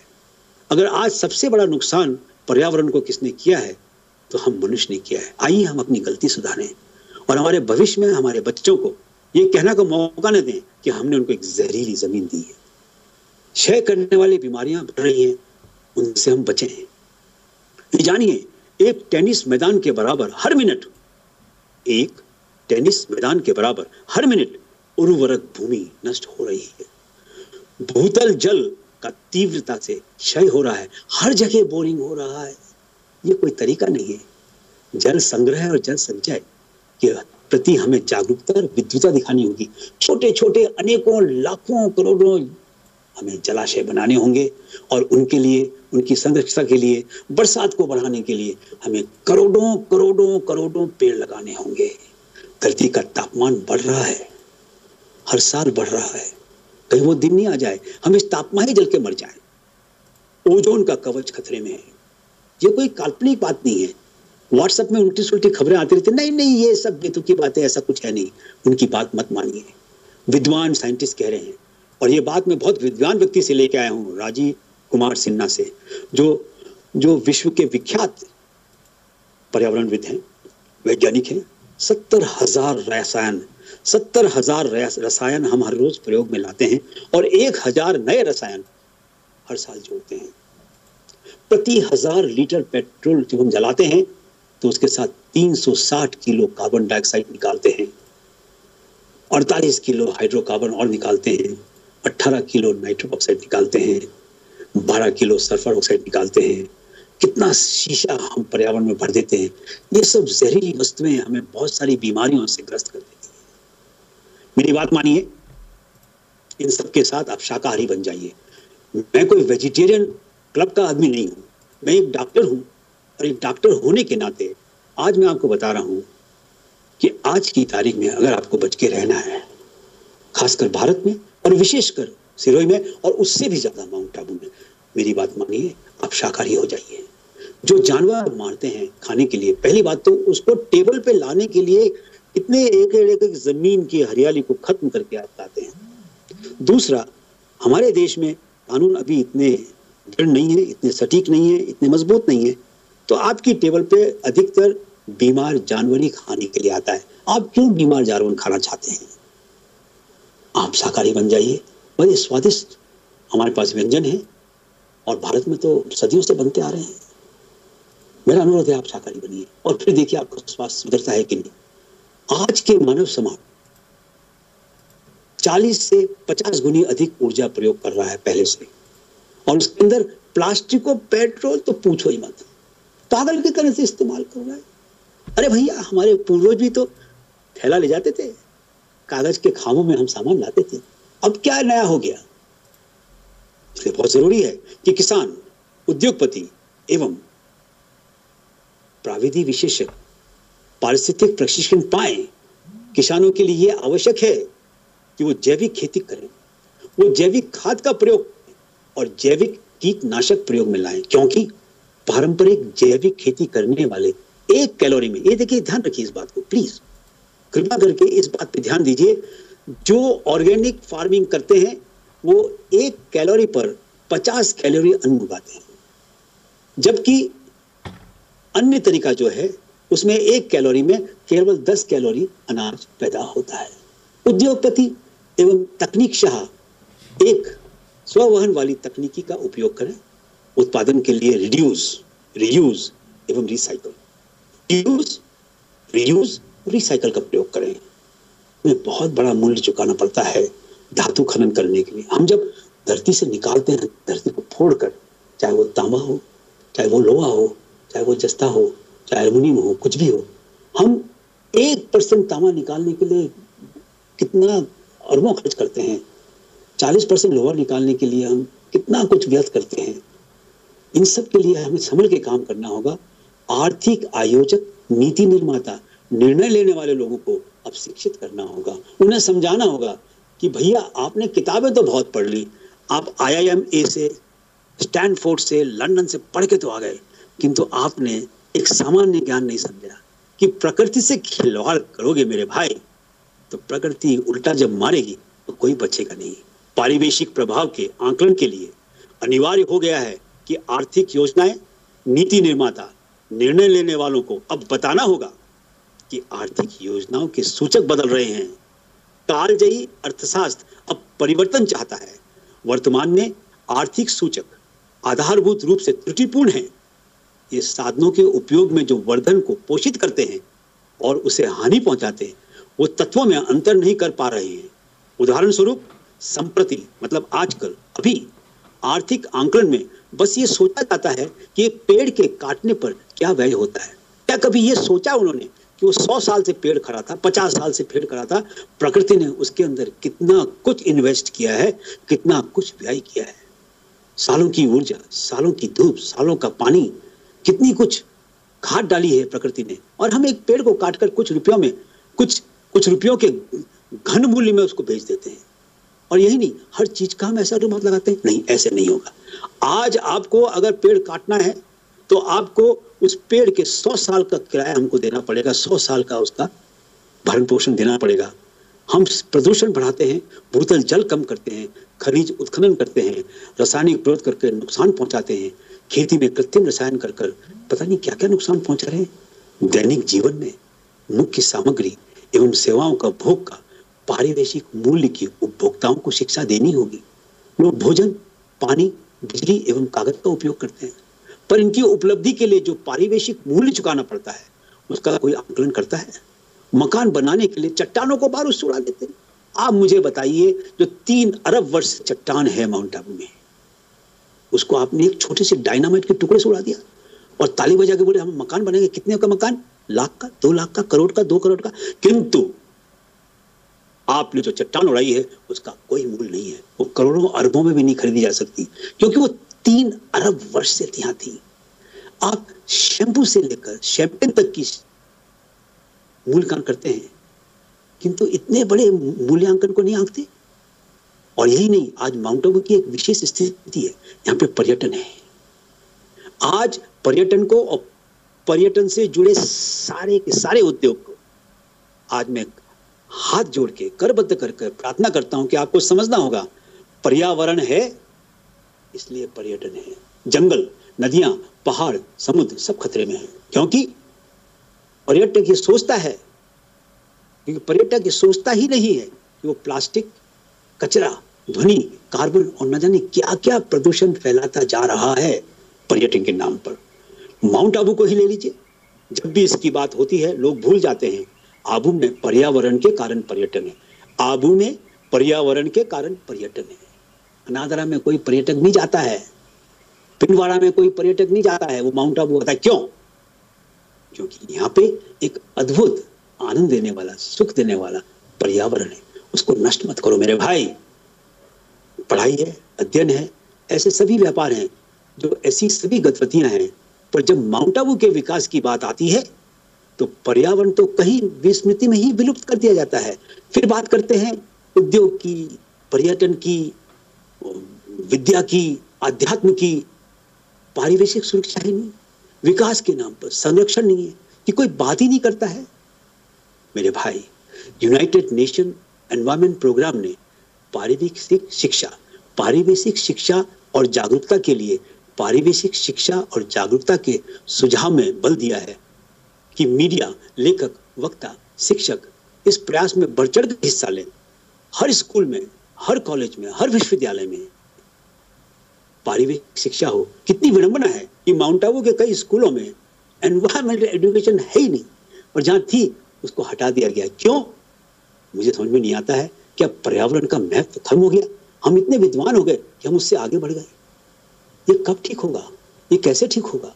अगर आज सबसे बड़ा नुकसान पर्यावरण को किसने किया है तो हम मनुष्य ने किया है। आइए हम अपनी गलती सुधारें और हमारे भविष्य में हमारे बच्चों को ये कहना का मौका न दें कि हमने उनको एक जहरीली ज़मीन दी है। क्षय करने वाली बीमारियाँ बढ़ रही हैं, उनसे हम बचे हैं। जानिए, एक टेनिस मैदान के बराबर हर मिनट, एक टेनिस मैदान के बराबर हर मिनट उर्वरक भूमि नष्ट हो रही है। भूतल जल का तीव्रता से क्षय हो रहा है। हर जगह बोरिंग हो रहा है। ये कोई तरीका नहीं है। जल संग्रह और जल संचय के प्रति हमें जागरूकता और विद्युता दिखानी होगी। छोटे छोटे अनेकों, लाखों, करोड़ों हमें जलाशय बनाने होंगे और उनके लिए, उनकी संरक्षता के लिए, बरसात को बढ़ाने के लिए हमें करोड़ों करोड़ों करोड़ों पेड़ लगाने होंगे। धरती का तापमान बढ़ रहा है। हर साल बढ़ रहा है। कहीं वो दिन नहीं आ जाए, हम इस तापमान ही जल के मर जाए। ओजोन का कवच खतरे में है। ये कोई काल्पनिक बात नहीं है। व्हाट्सएप में उल्टी सुलटी खबरें आती रहती नहीं नहीं, ये सब बेतुकी बातें, ऐसा कुछ है नहीं। उनकी बात मत मानिए। विद्वान साइंटिस्ट कह रहे हैं, और ये बात मैं बहुत विद्वान व्यक्ति से लेके आया हूँ, राजीव कुमार सिन्हा से, जो जो विश्व के विख्यात पर्यावरणविद हैं, वैज्ञानिक हैं। सत्तर हज़ार रसायन सत्तर हज़ार रसायन हम हर रोज प्रयोग में लाते हैं और एक हज़ार नए रसायन हर साल जोड़ते हैं। प्रति हज़ार लीटर पेट्रोल जब हम जलाते हैं तो उसके साथ 360 किलो कार्बन डाइऑक्साइड निकालते हैं 48 किलो हाइड्रोकार्बन और निकालते हैं 18 किलो नाइट्रोक ऑक्साइड निकालते हैं 12 किलो सल्फ़र ऑक्साइड निकालते हैं। कितना शीशा हम पर्यावरण में भर देते हैं। ये सब जहरीली वस्तुएँ हमें बहुत सारी बीमारियों से ग्रस्त कर हैं। मेरी बात मानिए। इन सब के साथ आप शाकाहारी बन जाइए। मैं कोई वेजिटेरियन क्लब का आदमी नहीं हूँ। मैं एक डॉक्टर हूँ और एक डॉक्टर होने के नाते आज मैं आपको बता रहा हूँ कि आज की तारीख में अगर आपको बच के रहना है, खासकर भारत में और विशेषकर सिरोही में और उससे भी ज़्यादा माउंट आबू में, मेरी बात मानिए, आप शाकाहारी हो जाइए। जो जानवर मारते हैं खाने के लिए, पहली बात तो उसको टेबल पे लाने के लिए इतने एक एक, एक ज़मीन की हरियाली को खत्म करके आप लाते हैं। दूसरा हमारे देश में कानून अभी इतने दृढ़ नहीं है इतने सटीक नहीं है इतने मज़बूत नहीं है। तो आपकी टेबल पे अधिकतर बीमार जानवर ही खाने के लिए आता है। आप क्यों बीमार जानवर खाना चाहते हैं? आप शाकाहारी बन जाइए। बड़े स्वादिष्ट हमारे पास व्यंजन है और भारत में तो सदियों से बनते आ रहे हैं। मेरा अनुरोध है आप शाकाहारी बनिए और फिर देखिए आपका स्वास्थ्य सुधरता है कि नहीं। आज के मानव समाज 40 से 50 गुनी अधिक ऊर्जा प्रयोग कर रहा है पहले से। और उसके अंदर प्लास्टिक और पेट्रोल तो पूछो ही मत। पागल की तरह से इस्तेमाल कर रहा है। अरे भैया, हमारे पूर्वज भी तो थैला ले जाते थे। कागज़ के खामों में हम सामान लाते थे। अब क्या नया हो गया? इसलिए बहुत ज़रूरी है कि किसान, उद्योगपति एवं प्राविधि विशेषज्ञ पारिस्थितिक प्रशिक्षण पाए, किसानों के लिए यह आवश्यक है कि वो जैविक खेती करें। वो जैविक खाद का प्रयोग और जैविक कीटनाशक प्रयोग में लाएँ, क्योंकि पारंपरिक जैविक खेती करने वाले एक कैलोरी में, ये देखिए, ध्यान रखिए इस बात को प्लीज़ कृपा करके इस बात पे ध्यान दीजिए, जो ऑर्गेनिक फ़ार्मिंग करते हैं, वो एक कैलोरी पर 50 कैलोरी अन्न उगाते हैं। जबकि अन्य तरीका जो है उसमें एक कैलोरी में केवल 10 कैलोरी अनाज पैदा होता है। उद्योगपति एवं तकनीक शाह एक स्ववहन वाली तकनीकी का उपयोग करें। उत्पादन के लिए रिड्यूस रियूज एवं रिसाइकल रियूज रियूज रिसाइकल का प्रयोग करें। में बहुत बड़ा मूल्य चुकाना पड़ता है धातु खनन करने के लिए। हम जब धरती से निकालते हैं, धरती को फोड़कर, चाहे वो तांबा हो, चाहे वो लोहा हो, चाहे वो जस्ता हो चाहे एल्यूमिनियम हो, कुछ भी हो, हम एक परसेंट तांबा निकालने के लिए कितना अरबों खर्च करते हैं, चालीस परसेंट लोहा निकालने के लिए हम कितना कुछ व्यर्थ करते हैं। इन सब के लिए हमें संभल के काम करना होगा। आर्थिक आयोजक, नीति निर्माता, निर्णय लेने वाले लोगों को अब शिक्षित करना होगा। उन्हें समझाना होगा कि भैया, आपने किताबें तो बहुत पढ़ ली, आप आईआईएम से स्टैनफोर्ड से लंदन से पढ़ के तो आ गए, किंतु आपने एक सामान्य ज्ञान नहीं समझा कि प्रकृति से खिलवाड़ करोगे मेरे भाई तो प्रकृति उल्टा जब मारेगी तो कोई बचेगा नहीं। पारिवेशिक प्रभाव के आंकलन के लिए अनिवार्य हो गया है कि आर्थिक योजनाएँ, नीति निर्माता, निर्णय लेने वालों को अब बताना होगा कि आर्थिक योजनाओं के सूचक बदल रहे हैं। कालजयी अर्थशास्त्र अब परिवर्तन चाहता है। वर्तमान में आर्थिक सूचक आधारभूत रूप से त्रुटिपूर्ण है। ये साधनों के उपयोग में जो वर्धन को पोषित करते हैं और उसे हानि पहुंचाते हैं, वो तत्वों में अंतर नहीं कर पा रहे हैं। उदाहरण स्वरूप संप्रति मतलब आजकल, अभी, आर्थिक आंकलन में बस ये सोचा जाता है कि पेड़ के काटने पर क्या व्यय होता है। क्या कभी ये सोचा उन्होंने कि वो सौ साल से पेड़ खड़ा था, पचास साल से पेड़ खड़ा था, प्रकृति ने उसके अंदर कितना कुछ इन्वेस्ट किया है, कितना कुछ व्यय किया है? सालों की ऊर्जा, सालों की धूप, सालों का पानी कितनी कुछ घाट डाली है प्रकृति ने। और हम एक पेड़ को काटकर कुछ रुपयों में, कुछ कुछ रुपयों के घन मूल्य में उसको बेच देते हैं। और यही नहीं, हर चीज़ का हम ऐसा रुमात लगाते हैं। नहीं, ऐसे नहीं होगा। आज आपको अगर पेड़ काटना है तो आपको उस पेड़ के सौ साल का किराया हमको देना पड़ेगा, सौ साल का उसका भरण पोषण देना पड़ेगा। हम प्रदूषण बढ़ाते हैं भूतल जल कम करते हैं, खनिज उत्खनन करते हैं, रासायनिक प्रयोग करके नुकसान पहुंचाते हैं। खेती में कृत्रिम रसायन कर कर पता नहीं क्या क्या नुकसान पहुँचा रहे हैं। दैनिक जीवन में मुख्य सामग्री एवं सेवाओं का भोग का पारिवेशिक मूल्य की उपभोक्ताओं को शिक्षा देनी होगी। लोग भोजन, पानी, बिजली एवं कागज़ का उपयोग करते हैं। पर इनकी उपलब्धि के लिए जो पारिवेशिक मूल्य चुकाना पड़ता है, उसका कोई आंकलन करता है? मकान बनाने के लिए चट्टानों को बारूद उड़ा देते हैं। आप मुझे बताइए, जो तीन अरब वर्ष चट्टान है माउंट आबू में उसको आपने एक छोटे से डायनामाइट के टुकड़े से उड़ा दिया। और ताली बजा के बोले, हम मकान बनेंगे कितने का मकान? लाख का, दो लाख का, करोड़ का, दो करोड़ का। किंतु आपने जो चट्टान उड़ाई है, उसका कोई मूल्य नहीं है। वो करोड़ों अरबों में भी नहीं खरीदी जा सकती, क्योंकि वो तीन अरब वर्ष से यहाँ थी। आप शैम्पू से लेकर शैम्पेन तक की मूल्यांकन करते हैं, किंतु इतने बड़े मूल्यांकन को नहीं आंकते। और यही नहीं, आज माउंट आबू की एक विशेष स्थिति है। यहाँ पे पर्यटन है। आज पर्यटन को और पर्यटन से जुड़े सारे के सारे उद्योग को आज मैं हाथ जोड़ के, करबद्ध कर कर प्रार्थना करता हूँ कि आपको समझना होगा, पर्यावरण है, इसलिए पर्यटन है। जंगल, नदियाँ, पहाड़, समुद्र सब खतरे में है। क्योंकि पर्यटक ये सोचता है, क्योंकि पर्यटक ये सोचता ही नहीं है कि वो प्लास्टिक कचरा, ध्वनि, कार्बन और न जाने क्या क्या प्रदूषण फैलाता जा रहा है पर्यटन के नाम पर। माउंट आबू को ही ले लीजिए। जब भी इसकी बात होती है, लोग भूल जाते हैं। आबू में पर्यावरण के कारण पर्यटन है। आबू में पर्यावरण के कारण पर्यटन है। अनादरा में कोई पर्यटक नहीं जाता है। पिंडवाड़ा में कोई पर्यटक नहीं जाता है। वो माउंट आबू होता है। क्यों? क्योंकि यहाँ पे एक अद्भुत आनंद देने वाला, सुख देने वाला पर्यावरण है। उसको नष्ट मत करो मेरे भाई। पढ़ाई है, अध्ययन है, ऐसे सभी व्यापार हैं जो ऐसी सभी गतिविधियाँ हैं। पर जब माउंट आबू के विकास की बात आती है तो पर्यावरण तो कहीं विस्मृति में ही विलुप्त कर दिया जाता है। फिर बात करते हैं उद्योग की, पर्यटन की, विद्या की, आध्यात्म की, पारिवेशिक सुरक्षा ही नहीं विकास के नाम पर संरक्षण नहीं है कि कोई बात ही नहीं करता है। मेरे भाई यूनाइटेड नेशन एनवायरमेंट प्रोग्राम ने पारिवेशिक शिक्षा पारिवेशिक शिक्षा और जागरूकता के लिए पारिवेशिक शिक्षा और जागरूकता के सुझाव में बल दिया है कि मीडिया, लेखक, वक्ता, शिक्षक इस प्रयास में बढ़ चढ़ हिस्सा लें। हर स्कूल में, हर कॉलेज में, हर विश्वविद्यालय में पारिवेशिक शिक्षा हो। कितनी विडंबना है कि माउंट आबू के कई स्कूलों में एनवायरमेंटल एजुकेशन है ही नहीं और जहाँ थी, उसको हटा दिया गया। क्यों? मुझे समझ में नहीं आता है क्या पर्यावरण का महत्व खत्म हो गया। हम इतने विद्वान हो गए कि हम उससे आगे बढ़ गए। ये कब ठीक होगा? ये कैसे ठीक होगा?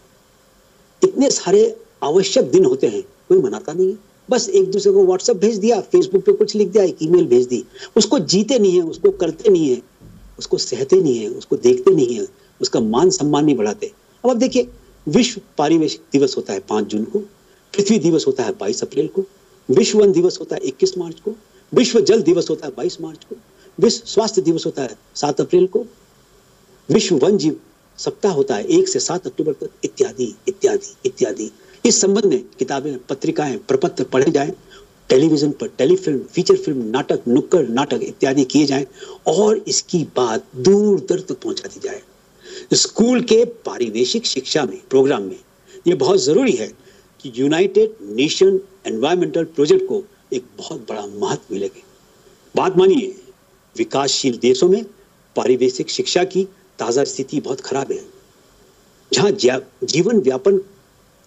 इतने सारे आवश्यक दिन होते हैं, कोई मनाता नहीं है। बस एक दूसरे को व्हाट्सएप भेज दिया फेसबुक पे कुछ लिख दिया, एक ईमेल भेज दी। उसको जीते नहीं है, उसको करते नहीं है, उसको सहते नहीं है, उसको देखते नहीं है, उसका मान सम्मान नहीं बढ़ाते। अब आप देखिए, विश्व पारिवेशिक दिवस होता है पाँच जून को, पृथ्वी दिवस होता है बाईस अप्रैल को विश्व वन दिवस होता है इक्कीस मार्च को, विश्व जल दिवस होता है बाईस मार्च को, विश्व स्वास्थ्य दिवस होता है सात अप्रैल को, विश्व वन जीव सप्ताह होता है एक से सात अक्टूबर तक, इत्यादि इत्यादि इत्यादि। इस संबंध में किताबें, पत्रिकाएँ, प्रपत्र पढ़े जाएँ, टेलीविज़न पर टेलीफिल्म, फीचर फ़िल्म, नाटक, नुक्कड़, नाटक इत्यादि किए जाएँ और इसकी बात दूर दर तक पहुँचा दी जाए। स्कूल के पारिवेशिक शिक्षा में, प्रोग्राम में यह बहुत ज़रूरी है कि यूनाइटेड नेशन एनवायरमेंटल प्रोजेक्ट को एक बहुत बड़ा महत्व मिलेगा। बात मानिए, विकासशील देशों में पारिवेशिक शिक्षा की ताज़ा स्थिति बहुत खराब है। जहाँ जीवन व्यापन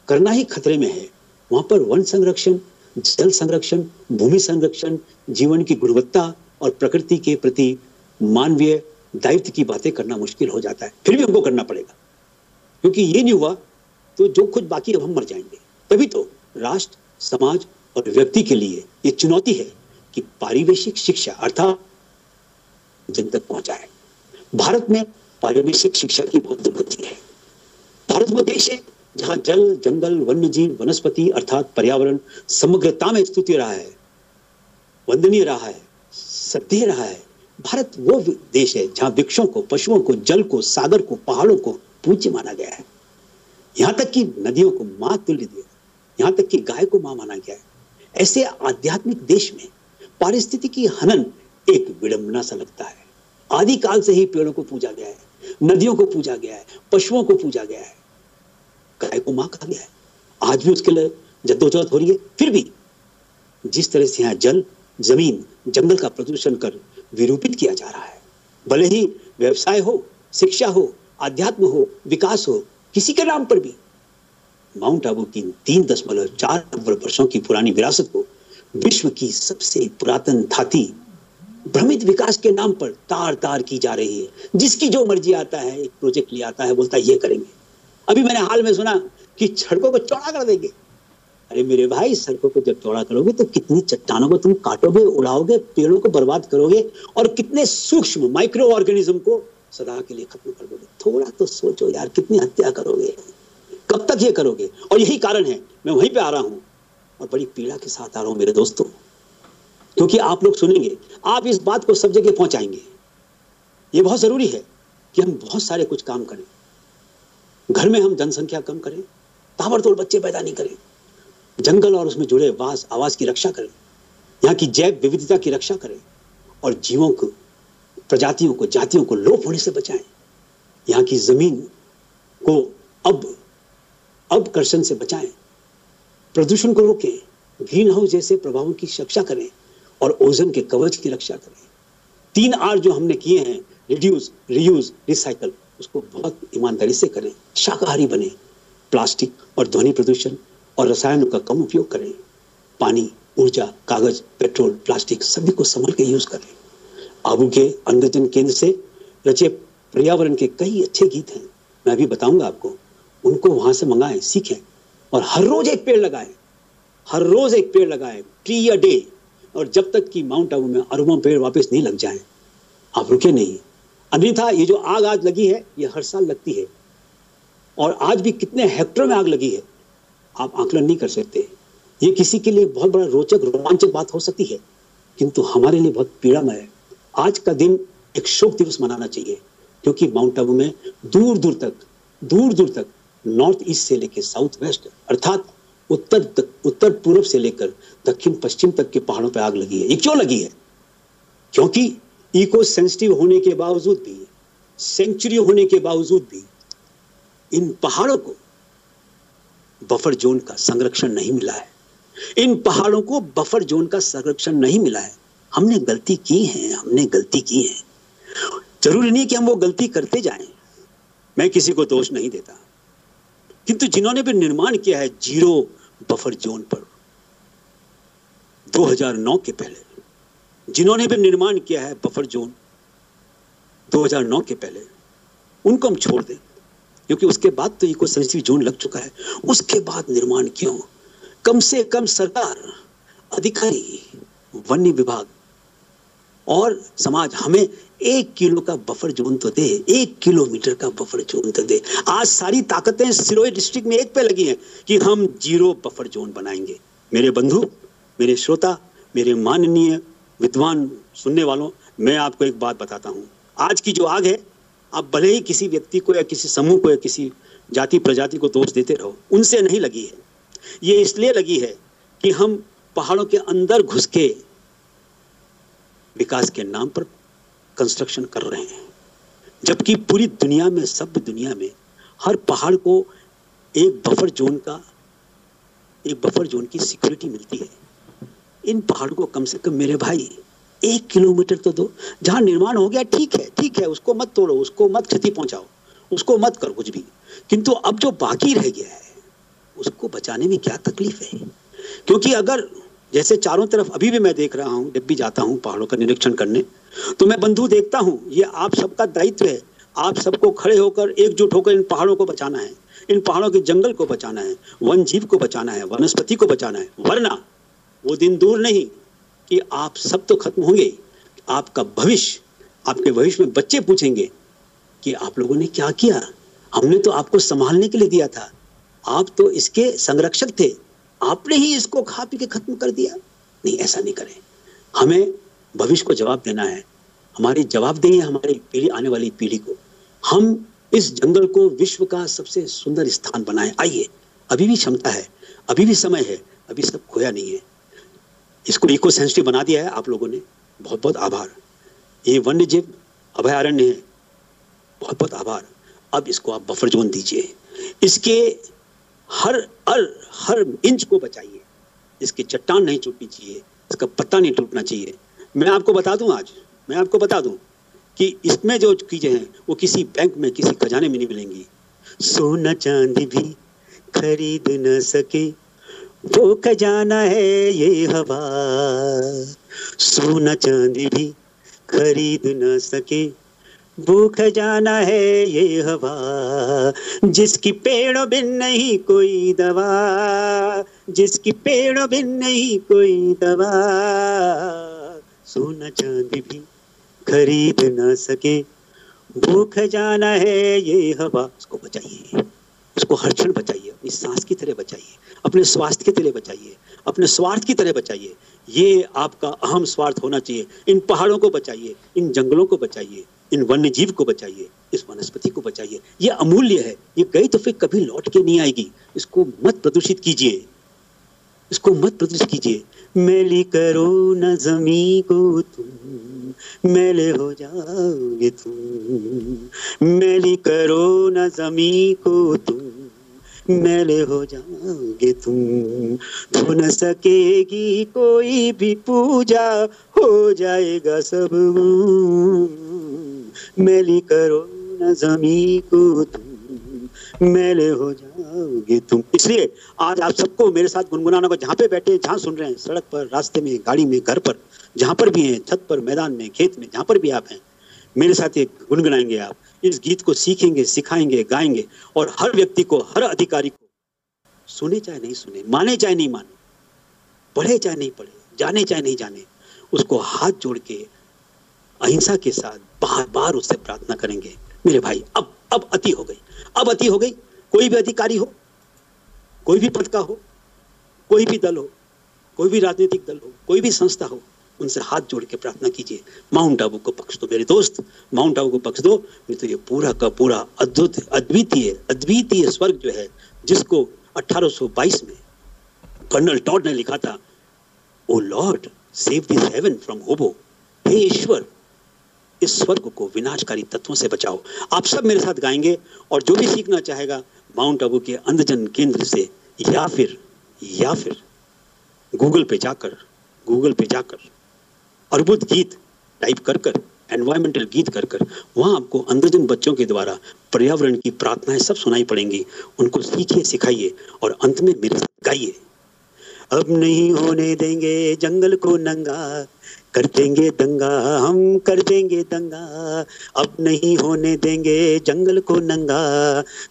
करना ही खतरे में है, वहाँ पर वन संरक्षण, जल संरक्षण, भूमि संरक्षण, जीवन की गुणवत्ता और प्रकृति के प्रति मानवीय दायित्व की बातें करना मुश्किल हो जाता है। फिर भी हमको करना पड़ेगा। क्योंकि ये नहीं हुआ तो जो कुछ बाकी अब हम मर जाएँगे। तभी तो राष्ट्र, समाज और व्यक्ति के लिए ये चुनौती है कि पारिवेशिक शिक्षा अर्थात जन तक पहुँचाए। भारत में पारिवेशिक शिक्षा की बहुत दुर्गति है। भारत वो देश है जहाँ जल, जंगल वन्य जीव वनस्पति अर्थात पर्यावरण समग्रता में स्तुति रहा है, वंदनीय रहा है सत्य रहा है। भारत वो देश है जहाँ वृक्षों को, पशुओं को, जल को, सागर को, पहाड़ों को पूज्य माना गया है। यहाँ तक कि नदियों को माँ तुल्य दिया। यहाँ तक कि गाय को माँ माना गया है। ऐसे आध्यात्मिक देश में पारिस्थितिकी हनन एक विडंबना सा लगता है। आदिकाल से ही पेड़ों को पूजा गया है, नदियों को पूजा गया है, पशुओं को पूजा गया है। गाय को माँ कहा गया है। आज भी उसके लिए जद्दोजहद हो रही है, फिर भी जिस तरह से यहाँ जल, ज़मीन, जंगल का प्रदूषण कर विरूपित किया जा रहा है, भले ही व्यवसाय हो, शिक्षा हो, आध्यात्म हो, विकास हो, किसी के नाम पर भी माउंट आबू की तीन दशमलव चार वर्षों की पुरानी विरासत को विश्व की सबसे पुरातन धाती भ्रमित विकास के नाम पर तार तार की जा रही है। जिसकी जो मर्ज़ी आता है, एक प्रोजेक्ट ले आता है, बोलता है, ये करेंगे। अभी मैंने हाल में सुना कि सड़कों को चौड़ा कर देंगे। अरे मेरे भाई, सड़कों को जब चौड़ा करोगे तो कितनी चट्टानों को तुम काटोगे, उड़ाओगे, पेड़ों को बर्बाद करोगे और कितने सूक्ष्म माइक्रो ऑर्गेनिज्म को सदा के लिए खत्म कर दोगे। थोड़ा तो सोचो यार, कितनी हत्या करोगे। कब तक ये करोगे? और यही कारण है, मैं वहीं पे आ रहा हूँ। और बड़ी पीड़ा के साथ आ रहा हूँ मेरे दोस्तों। क्योंकि आप लोग सुनेंगे, आप इस बात को सब जगह पहुंचाएँगे। ये बहुत ज़रूरी है कि हम बहुत सारे कुछ काम करें। घर में हम जनसंख्या कम करें, ताबड़तोड़ बच्चे पैदा नहीं करें। जंगल और उसमें जुड़े वास, आवास की रक्षा करें। यहाँ की जैव विविधता की रक्षा करें। और जीवों को, प्रजातियों को, जातियों को लोप होने से बचाएँ। यहाँ की ज़मीन को अब अब कर्षण से बचाएँ। प्रदूषण को रोकें, ग्रीन हाउस जैसे प्रभावों की रक्षा करें और ओजन के कवच की रक्षा करें। तीन आर जो हमने किए हैं रिड्यूस रियूज रिसाइकल उसको बहुत ईमानदारी से करें, शाकाहारी बने, प्लास्टिक और ध्वनि प्रदूषण और रसायनों का कम उपयोग करें, पानी, ऊर्जा, कागज़, पेट्रोल, प्लास्टिक सभी को संभल के यूज़ करें। आबू के अंगजन केंद्र से रचे पर्यावरण के कई अच्छे गीत हैं, मैं भी बताऊँगा आपको। उनको वहाँ से मंगाएँ, सीखें। और हर रोज एक पेड़ लगाएँ। हर रोज एक पेड़ लगाएँ ट्री अ डे। और जब तक कि माउंट आबू में अरबों पेड़ वापस नहीं लग जाए, आप रुके नहीं। अन्यथा ये जो आग आज लगी है, ये हर साल लगती है। और आज भी कितने हेक्टर में आग लगी है, आप आकलन नहीं कर सकते। ये किसी के लिए बहुत बड़ा रोचक, रोमांचक बात हो सकती है। किंतु हमारे लिए बहुत पीड़ामय है। आज का दिन एक शोक दिवस मनाना चाहिए, क्योंकि माउंट आबू में दूर दूर तक दूर दूर तक नॉर्थ ईस्ट से लेकर साउथ वेस्ट, अर्थात उत्तर तक उत्तर पूर्व से लेकर दक्षिण पश्चिम तक के पहाड़ों पर आग लगी है। ये क्यों लगी है? क्योंकि इको सेंसिटिव होने के बावजूद भी, सेंचुरी होने के बावजूद भी, इन पहाड़ों को बफर जोन का संरक्षण नहीं मिला है। इन पहाड़ों को बफर जोन का संरक्षण नहीं मिला है। हमने गलती की है, हमने गलती की है। ज़रूरी नहीं कि हम वो गलती करते जाएँ। मैं किसी को दोष नहीं देता। किंतु जिन्होंने भी निर्माण किया है ज़ीरो बफर जोन पर 2009 के पहले, जिन्होंने भी निर्माण किया है बफर जोन 2009 के पहले, उनको हम छोड़ दें, क्योंकि उसके बाद तो इको सेंसिटिव जोन लग चुका है। उसके बाद निर्माण क्यों? कम से कम सरकार, अधिकारी, वन्य विभाग और समाज हमें एक किलो का बफर जोन तो दे, एक किलोमीटर का बफर जोन तो दे। आज सारी ताकतें सिरोही डिस्ट्रिक्ट में एक पे लगी हैं कि हम ज़ीरो बफर जोन बनाएँगे। मेरे बंधु, मेरे श्रोता, मेरे माननीय विद्वान सुनने वालों, मैं आपको एक बात बताता हूँ। आज की जो आग है, आप भले ही किसी व्यक्ति को या किसी समूह को या किसी जाति प्रजाति को दोष देते रहो, उनसे नहीं लगी है। ये इसलिए लगी है कि हम पहाड़ों के अंदर घुस के विकास के नाम पर कंस्ट्रक्शन कर रहे हैं। जबकि पूरी दुनिया में, सब दुनिया में, हर पहाड़ को एक बफर जोन का, एक बफर जोन की सिक्योरिटी मिलती है। इन पहाड़ों को कम से कम मेरे भाई, एक किलोमीटर तो दो। जहाँ निर्माण हो गया, ठीक है ठीक है, उसको मत तोड़ो, उसको मत क्षति पहुंचाओ, उसको मत करो कुछ भी। किंतु अब जो बाकी रह गया है, उसको बचाने में क्या तकलीफ़ है? क्योंकि अगर जैसे चारों तरफ़ अभी भी मैं देख रहा हूँ जब भी जाता हूँ पहाड़ों का निरीक्षण करने तो मैं बंधु देखता हूँ, ये आप सबका दायित्व है, आप सबको खड़े होकर एकजुट होकर इन पहाड़ों को बचाना है, इन पहाड़ों के जंगल को बचाना है, वन जीव को बचाना है, वनस्पति को बचाना है। वरना वो दिन दूर नहीं कि आप सब तो खत्म होंगे, आपका भविष्य, आपके भविष्य में बच्चे पूछेंगे कि आप लोगों ने क्या किया? हमने तो आपको संभालने के लिए दिया था। आप तो इसके संरक्षक थे। आपने ही इसको खा पी के खत्म कर दिया। नहीं, ऐसा नहीं करें। हमें भविष्य को जवाब देना है। हमारी जवाबदेही हमारी पीढ़ी, आने वाली पीढ़ी को। हम इस जंगल को विश्व का सबसे सुंदर स्थान बनाए। आइए, अभी भी क्षमता है, अभी भी समय है, अभी सब खोया नहीं है। इसको इको सेंसिटिव बना दिया है आप लोगों ने। बहुत बहुत आभार। ये वन्य जीव अभयारण्य है। बहुत बहुत आभार। अब इसको आप बफर जोन दीजिए। इसके हर हर हर इंच को बचाइए। इसकी चट्टान नहीं टूटनी चाहिए, इसका पत्ता नहीं टूटना चाहिए। मैं आपको बता दूँ आज, मैं आपको बता दूँ कि इसमें जो चीज़ें हैं, वो किसी बैंक में, किसी खजाने में नहीं मिलेंगी। सोना चांदी भी खरीद न सके। वो खजाना है ये हवा। सोना चांदी भी खरीद न सके। वो जाना है ये हवा, जिसकी पेड़ों बिन नहीं कोई दवा, जिसकी पेड़ों बिन नहीं कोई दवा। सोना चांदी भी खरीद ना सके, भूख जाना है ये हवा। उसको बचाइए। उसको हर क्षण बचाइए, अपनी सांस की तरह बचाइए, अपने स्वास्थ्य की तरह बचाइए, अपने स्वार्थ की तरह बचाइए। ये आपका अहम स्वार्थ होना चाहिए। इन पहाड़ों को बचाइए, इन जंगलों को बचाइए, इन वन्य जीव को बचाइए, इस वनस्पति को बचाइए। ये अमूल्य है। ये गई तो फिर कभी लौट के नहीं आएगी। इसको मत प्रदूषित कीजिए। इसको मत प्रदूषित कीजिए। मैली करो न जमी को तुम, मैले हो जाओगे तुम। मैली करो न जमी को तुम, मैले हो जाओगे तुम। धो न सकेगी कोई भी पूजा, हो जाएगा सब मैली करो न जमी को तुम मैले हो जाओगे तुम। इसलिए आज आप सबको मेरे साथ गुनगुनाना को जहाँ पे बैठे जहाँ सुन रहे हैं, सड़क पर, रास्ते में, गाड़ी में, घर पर, जहाँ पर भी हैं, छत पर, मैदान में, खेत में, जहाँ पर भी आप हैं, मेरे साथ ये गुनगुनाएँगे आप। इस गीत को सीखेंगे, सिखाएँगे, गाएँगे और हर व्यक्ति को, हर अधिकारी को, सुने चाहे नहीं सुने, माने चाहे नहीं माने, पढ़े चाहे नहीं पढ़े, जाने चाहे नहीं जाने, उसको हाथ जोड़ के, अहिंसा के साथ बार बार उससे प्रार्थना करेंगे। मेरे भाई, अब अब अति हो गई। अब अति हो गई। कोई भी अधिकारी हो, कोई भी पद का हो, कोई भी दल हो, कोई भी राजनीतिक दल हो, कोई भी संस्था हो, उनसे हाथ जोड़ के प्रार्थना कीजिए, माउंट आबू को पक्ष दो मेरे दोस्त, माउंट आबू को पक्ष दो। नहीं तो ये पूरा का पूरा अद्भुत, अद्वितीय अद्वितीय स्वर्ग जो है, जिसको 1822 में कर्नल टॉड ने लिखा था, O lord, save this heaven from hobo, हे ईश्वर इस स्वर्ग को विनाशकारी तत्वों से बचाओ। आप सब मेरे साथ गाएँगे और जो भी सीखना चाहेगा माउंट आबू के अंधजन केंद्र से, या फिर या फिर गूगल पे जाकर गूगल पे जाकर अर्बुद गीत टाइप कर कर एनवायरमेंटल गीत कर कर, वहाँ आपको अंधजन बच्चों के द्वारा पर्यावरण की प्रार्थनाएँ सब सुनाई पड़ेंगी। उनको सीखिए, सिखाइए और अंत में मेरे साथ गाइए। अब नहीं होने देंगे जंगल को नंगा कर देंगे दंगा हम कर देंगे दंगा अब नहीं होने देंगे जंगल को नंगा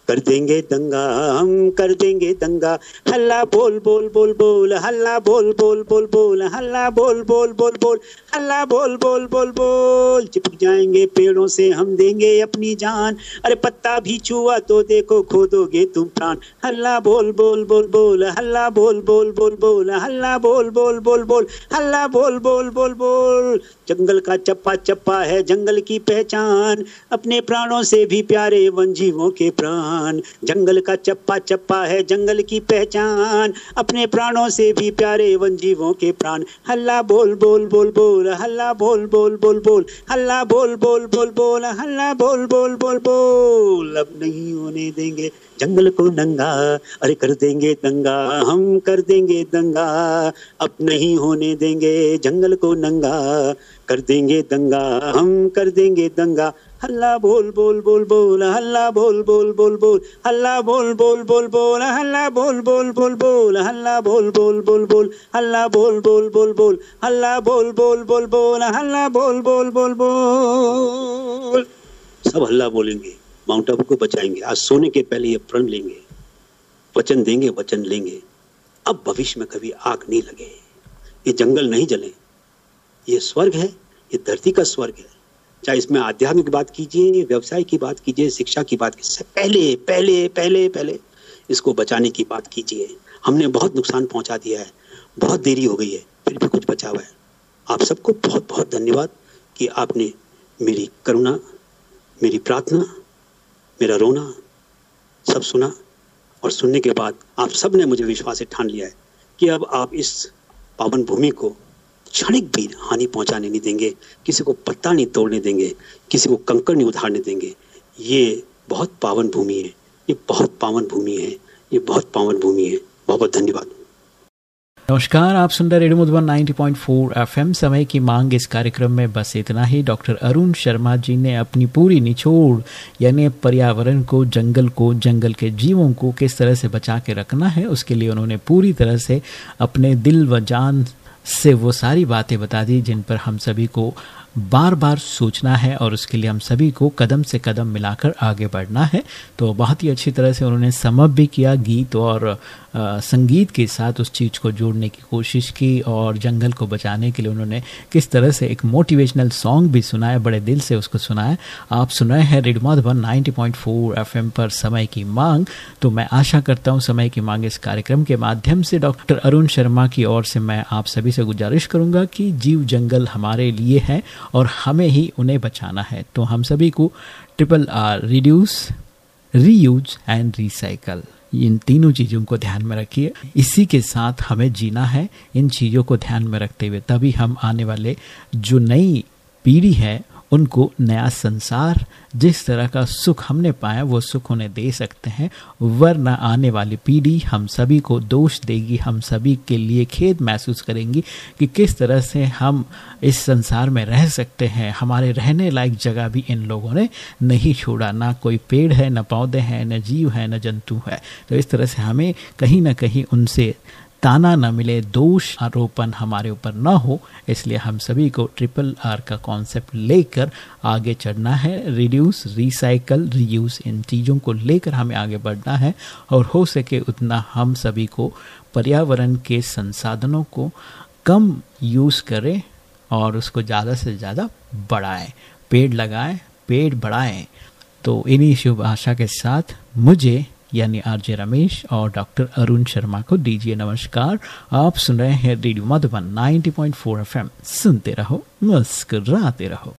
कर देंगे दंगा हम कर देंगे दंगा हल्ला बोल बोल बोल बोल हल्ला बोल बोल बोल बोल हल्ला बोल बोल बोल बोल हल्ला बोल बोल बोल बोल चिपक जाएँगे पेड़ों से हम देंगे अपनी जान अरे पत्ता भी छुआ तो देखो खो दोगे तुम प्राण हल्ला बोल बोल बोल बोल हल्ला बोल बोल बोल बोल हल्ला बोल बोल बोल बोल हल्ला बोल बोल बोल Bulbul जंगल का चप्पा चप्पा है, जंगल की पहचान। अपने प्राणों से भी प्यारे वन जीवों के प्राण। जंगल का चप्पा चप्पा है, जंगल की पहचान। अपने प्राणों से भी प्यारे वन जीवों के प्राण। हल्ला बोल बोल बोल बोल, हल्ला बोल बोल बोल बोल। हल्ला बोल बोल बोल बोल, हल्ला बोल बोल बोल बोल। अब नहीं होने देंगे, जंगल को नंगा। अरे कर देंगे दंगा, हम कर देंगे दंगा। अब नहीं होने देंगे, जंगल को नंगा। कर देंगे दंगा हम कर देंगे दंगा हल्ला बोल बोल बोल बोल हल्ला बोल बोल बोल बोल हल्ला बोल बोल बोल बोल हल्ला बोल बोल बोल बोल हल्ला बोल बोल बोल बोल हल्ला बोल बोल बोल बोल हल्ला बोल बोल बोल बोल हल्ला बोल बोल बोल बोल सब हल्ला बोलेंगे माउंट आबू को बचाएँगे आज सोने के पहले ये प्रण लेंगे वचन देंगे वचन लेंगे अब भविष्य में कभी आग नहीं लगे ये जंगल नहीं जले ये स्वर्ग है, ये धरती का स्वर्ग है। चाहे इसमें आध्यात्मिक बात कीजिए व्यवसाय की बात कीजिए, शिक्षा की बात कीजिए पहले पहले पहले पहले इसको बचाने की बात कीजिए। हमने बहुत नुकसान पहुँचा दिया है, बहुत देरी हो गई है, फिर भी कुछ बचा हुआ है। आप सबको बहुत बहुत धन्यवाद कि आपने मेरी करुणा, मेरी प्रार्थना, मेरा रोना सब सुना और सुनने के बाद आप सबने मुझे विश्वास से ठान लिया है कि अब आप इस पावन भूमि को क्षणिक भी हानि पहुँचाने नहीं देंगे, किसी को पत्ता नहीं तोड़ने देंगे, किसी को कंकड़ नहीं उधारने देंगे। ये बहुत पावन भूमि है, ये बहुत पावन भूमि है, ये बहुत पावन भूमि है। बहुत बहुत धन्यवाद। नमस्कार, आप सुन रहे रेडियो मधुबन 90.4 एफएम। समय की मांग इस कार्यक्रम में बस इतना ही। डॉक्टर अरुण शर्मा जी ने अपनी पूरी निचोड़, यानी पर्यावरण को, जंगल को, जंगल के जीवों को किस तरह से बचा के रखना है, उसके लिए उन्होंने पूरी तरह से अपने दिल व जान से वो सारी बातें बता दी जिन पर हम सभी को बार बार सोचना है और उसके लिए हम सभी को कदम से कदम मिलाकर आगे बढ़ना है। तो बहुत ही अच्छी तरह से उन्होंने समअप भी किया गीत और आ, संगीत के साथ उस चीज़ को जोड़ने की कोशिश की और जंगल को बचाने के लिए उन्होंने किस तरह से एक मोटिवेशनल सॉन्ग भी सुनाया बड़े दिल से उसको सुनाया। आप सुनाए हैं रेडमो धवन नाइनटी पॉइंट पर समय की मांग। तो मैं आशा करता हूँ समय की मांग इस कार्यक्रम के माध्यम से डॉक्टर अरुण शर्मा की ओर से मैं आप सभी से गुजारिश करूँगा कि जीव जंगल हमारे लिए है और हमें ही उन्हें बचाना है। तो हम सभी को triple R reduce reuse and recycle इन तीनों चीज़ों को ध्यान में रखिए। इसी के साथ हमें जीना है इन चीज़ों को ध्यान में रखते हुए। तभी हम आने वाले जो नई पीढ़ी है उनको नया संसार, जिस तरह का सुख हमने पाया, वो सुख उन्हें दे सकते हैं, वरना आने वाली पीढ़ी हम सभी को दोष देगी, हम सभी के लिए खेद महसूस करेंगी कि किस तरह से हम इस संसार में रह सकते हैं। हमारे रहने लायक जगह भी इन लोगों ने नहीं छोड़ा, ना कोई पेड़ है, ना पौधे हैं, न जीव है, न जंतु है। तो इस तरह से हमें कहीं ना कहीं उनसे ताना न मिले, दोष आरोपण हमारे ऊपर न हो, इसलिए हम सभी को ट्रिपल आर का कॉन्सेप्ट लेकर आगे चढ़ना है रिड्यूस रिसाइकल रीयूज इन चीज़ों को लेकर हमें आगे बढ़ना है, और हो सके उतना हम सभी को पर्यावरण के संसाधनों को कम यूज़ करें और उसको ज़्यादा से ज़्यादा बढ़ाएँ। पेड़ लगाएँ, पेड़ बढ़ाएँ। तो इन्हीं शुभ आशा के साथ मुझे यानी आरजे रमेश और डॉक्टर अरुण शर्मा को दीजिए नमस्कार। आप सुन रहे हैं रेडियो मधुबन 90.4 एफएम। सुनते रहो, मुस्कुराते रहो।